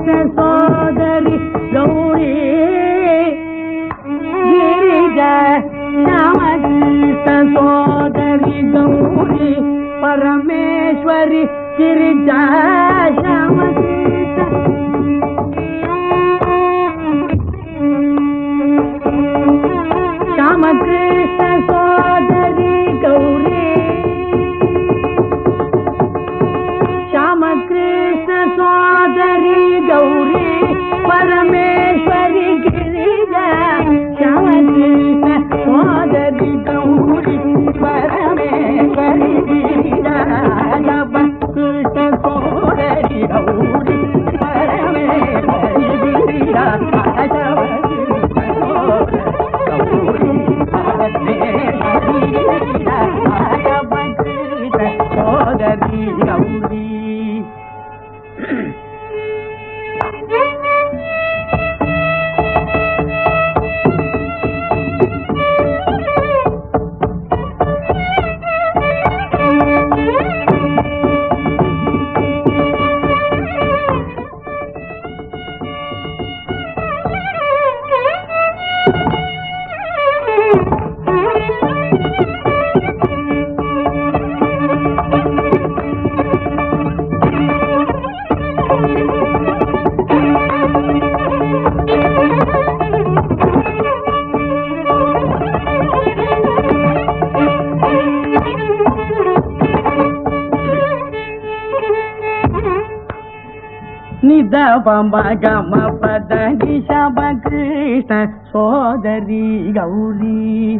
ನಿದ ಪಂಬ ಗಮ ಪದ ನಿಶಬ ಕೃಷ್ಣ ಸೋದರಿ ಗೌರಿ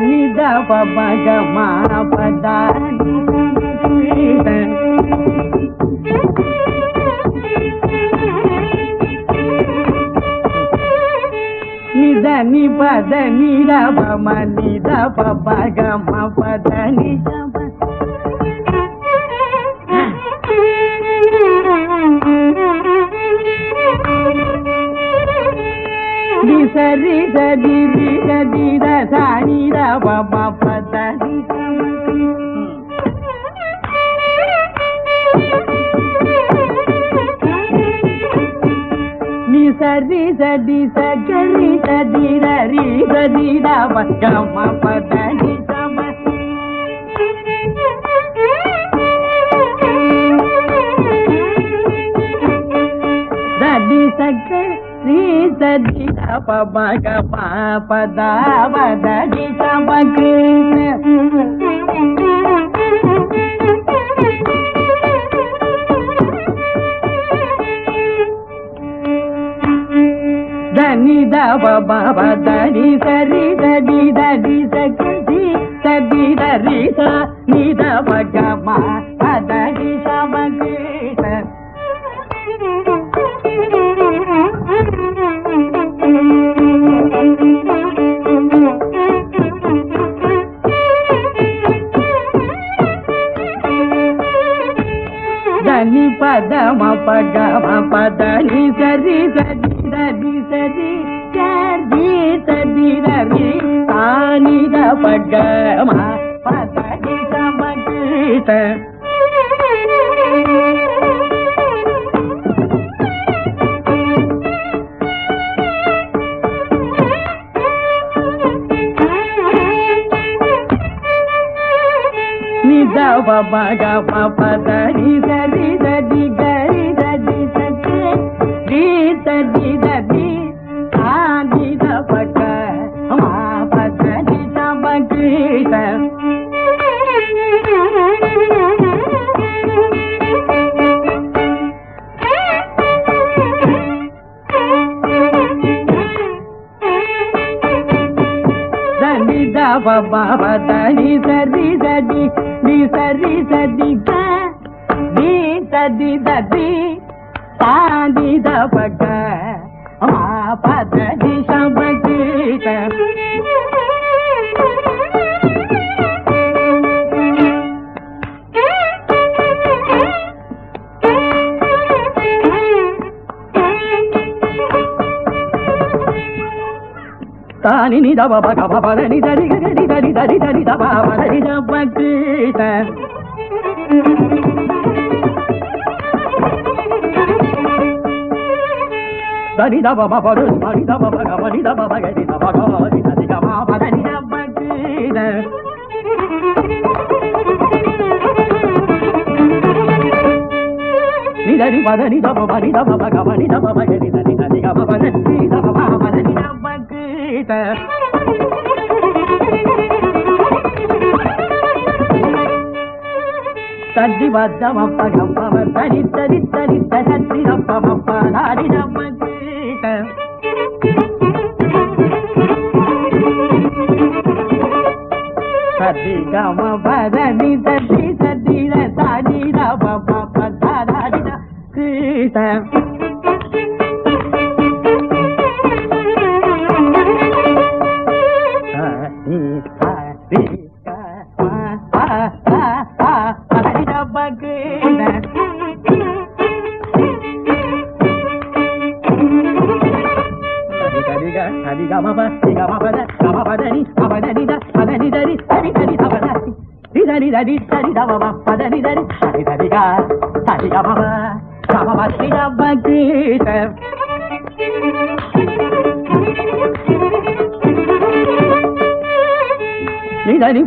ನಿದ ಪಂಬ ಗಮ ಪದ ಕೃಷ್ಣ గమ పద కృష్ణ నిద ని పద నిర పమ నిద పమ గమ పద నిశమ ని సరి సరి రి సరి ర సాని ర పమ పద నిశమ ని సరి సరి సగరి సరి రి సది ర గమ పద నిశమ సది సరి ర పమ గమ పద పద నిశమ దని దవ బవ దని సరి దని దని సరి సరి దరి స ని దవ గమ పదని సమకి దని పదమ పగమ పదని సరి సరి మానిద ద పగ మా పద ని సమగీత నిజ పగ పద ని సరి సరి గరి సరి బ బ దని సరి సరి ని సరి సరి తాని ని ద బ బ గ బ బ ని దరి గ ని దరి దరి దరి ద బ బ ని ద సమగీత దని ద బ బ రు ని ద బ బ గ మ ని ద గ ని ద గ ని ద ని గ దని పద ని ని గ ని అయితే. తద్ది వద్దమప్ప గంపమ తడి తడి తడి తడి రప్పమప్ప నాడి నమ్మకీట తద్ది గమ పదని తద్ది తద్ది తడి రప్పమప్ప దాడి కీట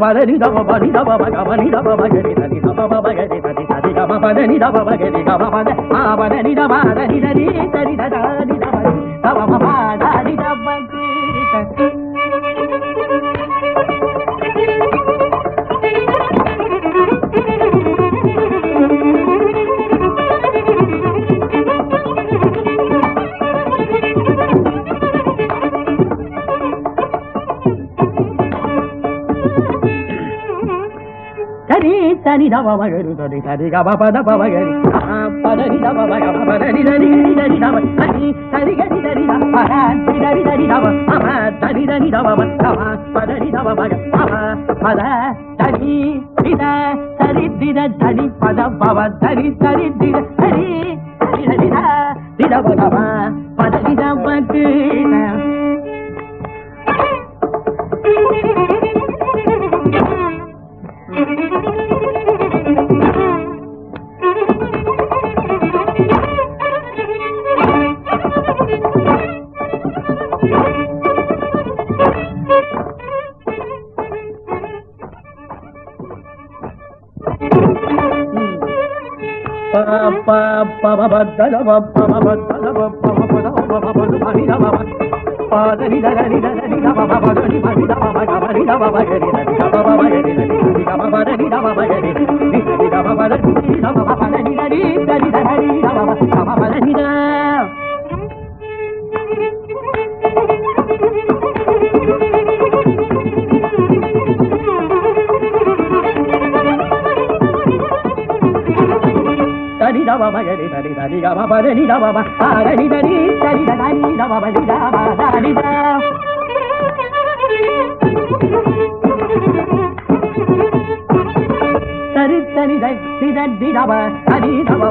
పదని దమ పని దమ పగ పని దమ పగని దని దవ పగని దని దని గమ పదని దమ పగని గమ పద ఆ పదని దమ దని దని దని దని தனி தவமழு தனி தனி கபபத பவகரி பதனி தவ பதனி தனி கரி தனி தவ தனி தனி கரி தனி தவ தனி தனி தனி தவ அம தனி தனி தவ தவ பதனி தவ பக அம பத தனி தித தரி தித தனி பத பவ தரி தரி தித దని దని గమ పదని దమ పదని దని దని దని దమ పని దమ దని ద సరి సరి ది ది దమ హరి దమ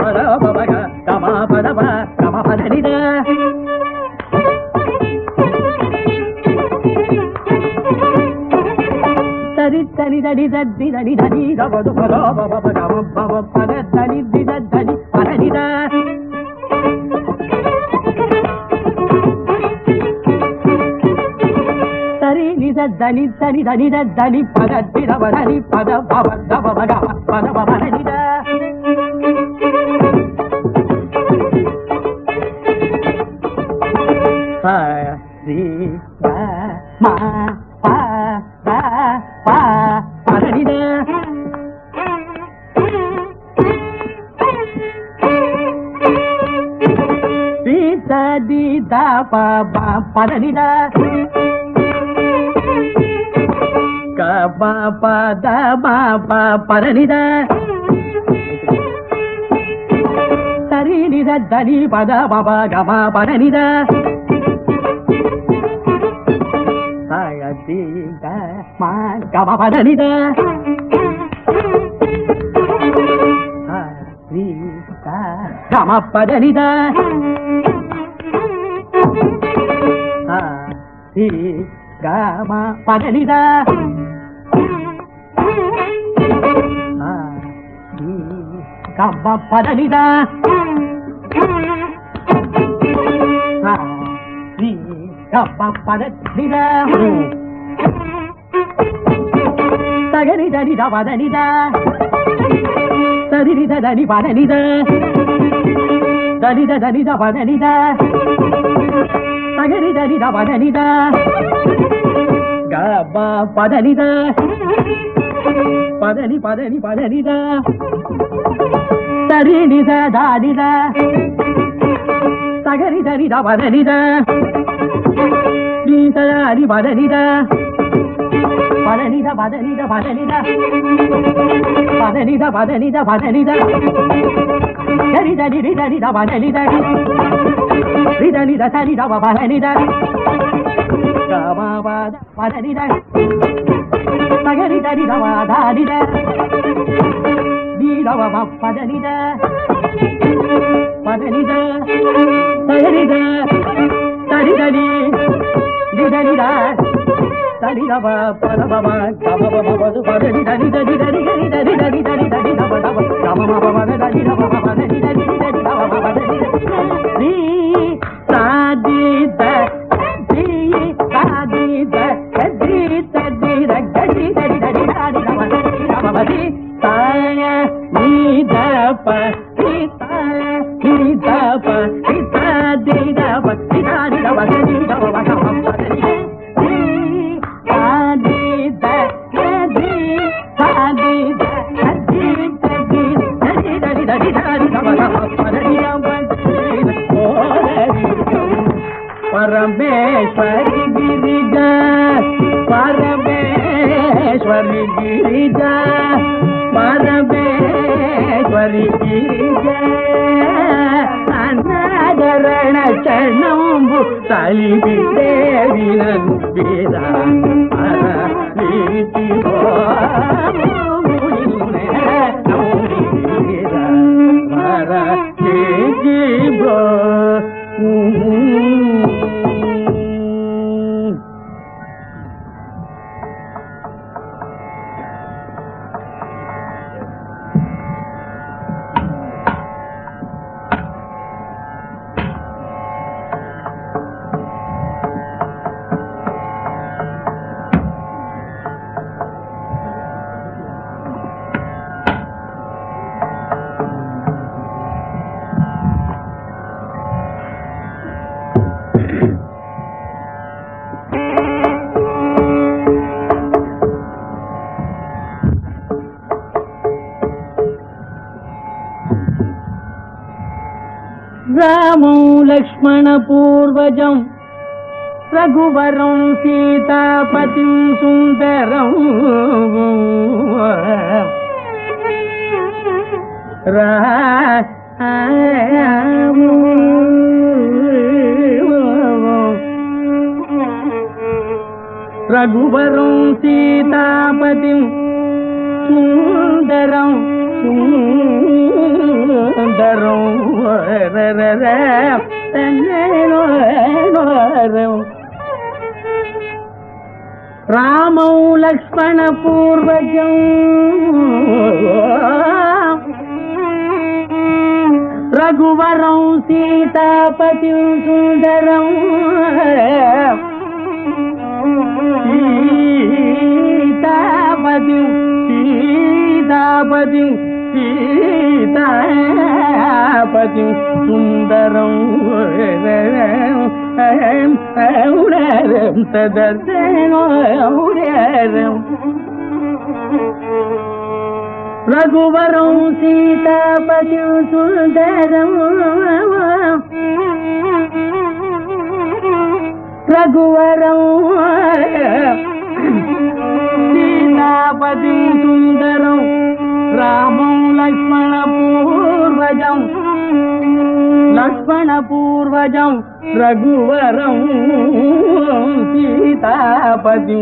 పద పద దమ పద దమ పదని ద సరి సరి దడి దడి దడి దడి దబదు தனி தனித தனி பத திரவ தனி பத பவ தவ மக பத பவனித சரி பரணித. சரிநித தனி பத பப கம பரணித. தீத மா கம பரணித. கமப்பதனித பதனிதா கம்ப பதனிதா கம்ப பதனிதா தகனி தனித பதனிதா தரித தனி பதனித தனித தனித பதனித தகரி தனித பதனித கப பதனித పదని పదని పదనిదా తరినిద దానిద తగరి దరిద పదనిద నీసరి పదనిద పదనిద పదనిద పదనిద పదనిద పదనిద పదనిద దరిద నిరిద నిద పదనిద రిద నిద సరిద పదనిద గమ పద పదనిద ಪಗರಿ ದರಿದವ ದಾಡಿದ ಬೀಡವ ಪದನಿದ ಪದನಿದ ತಗರಿದ ತರಿದನಿ ದಿದನಿದ ತಡಿದವ ಪದವ ಗಮವ ಮದು ಪದನಿ ದರಿ ದರಿ ದರಿ ದರಿ ದರಿ ದರಿ ದರಿ ದರಿ ದವ ದವ ಗಮವ ಮದ ದರಿ ದವ ಮದ ದರಿ ದರಿ ದರಿ ದವ ಮದ ದರಿ ನಂಬು ತಲಿಬಿ ದೇವಿ ನಂಬಿದ సుందరం. రామౌ లక్ష్మణ పూర్వజం. రఘువరం సీతాపతి సుందరం. సీతాపతి సీతాపతి. సీతాపతి సుందరం రఘువరం సీతాపతి సుందరం రఘువరం సీతాపతి సుందరం పూర్వజం. లక్ష్మణ పూర్వజం. రఘువరం సీతాపతి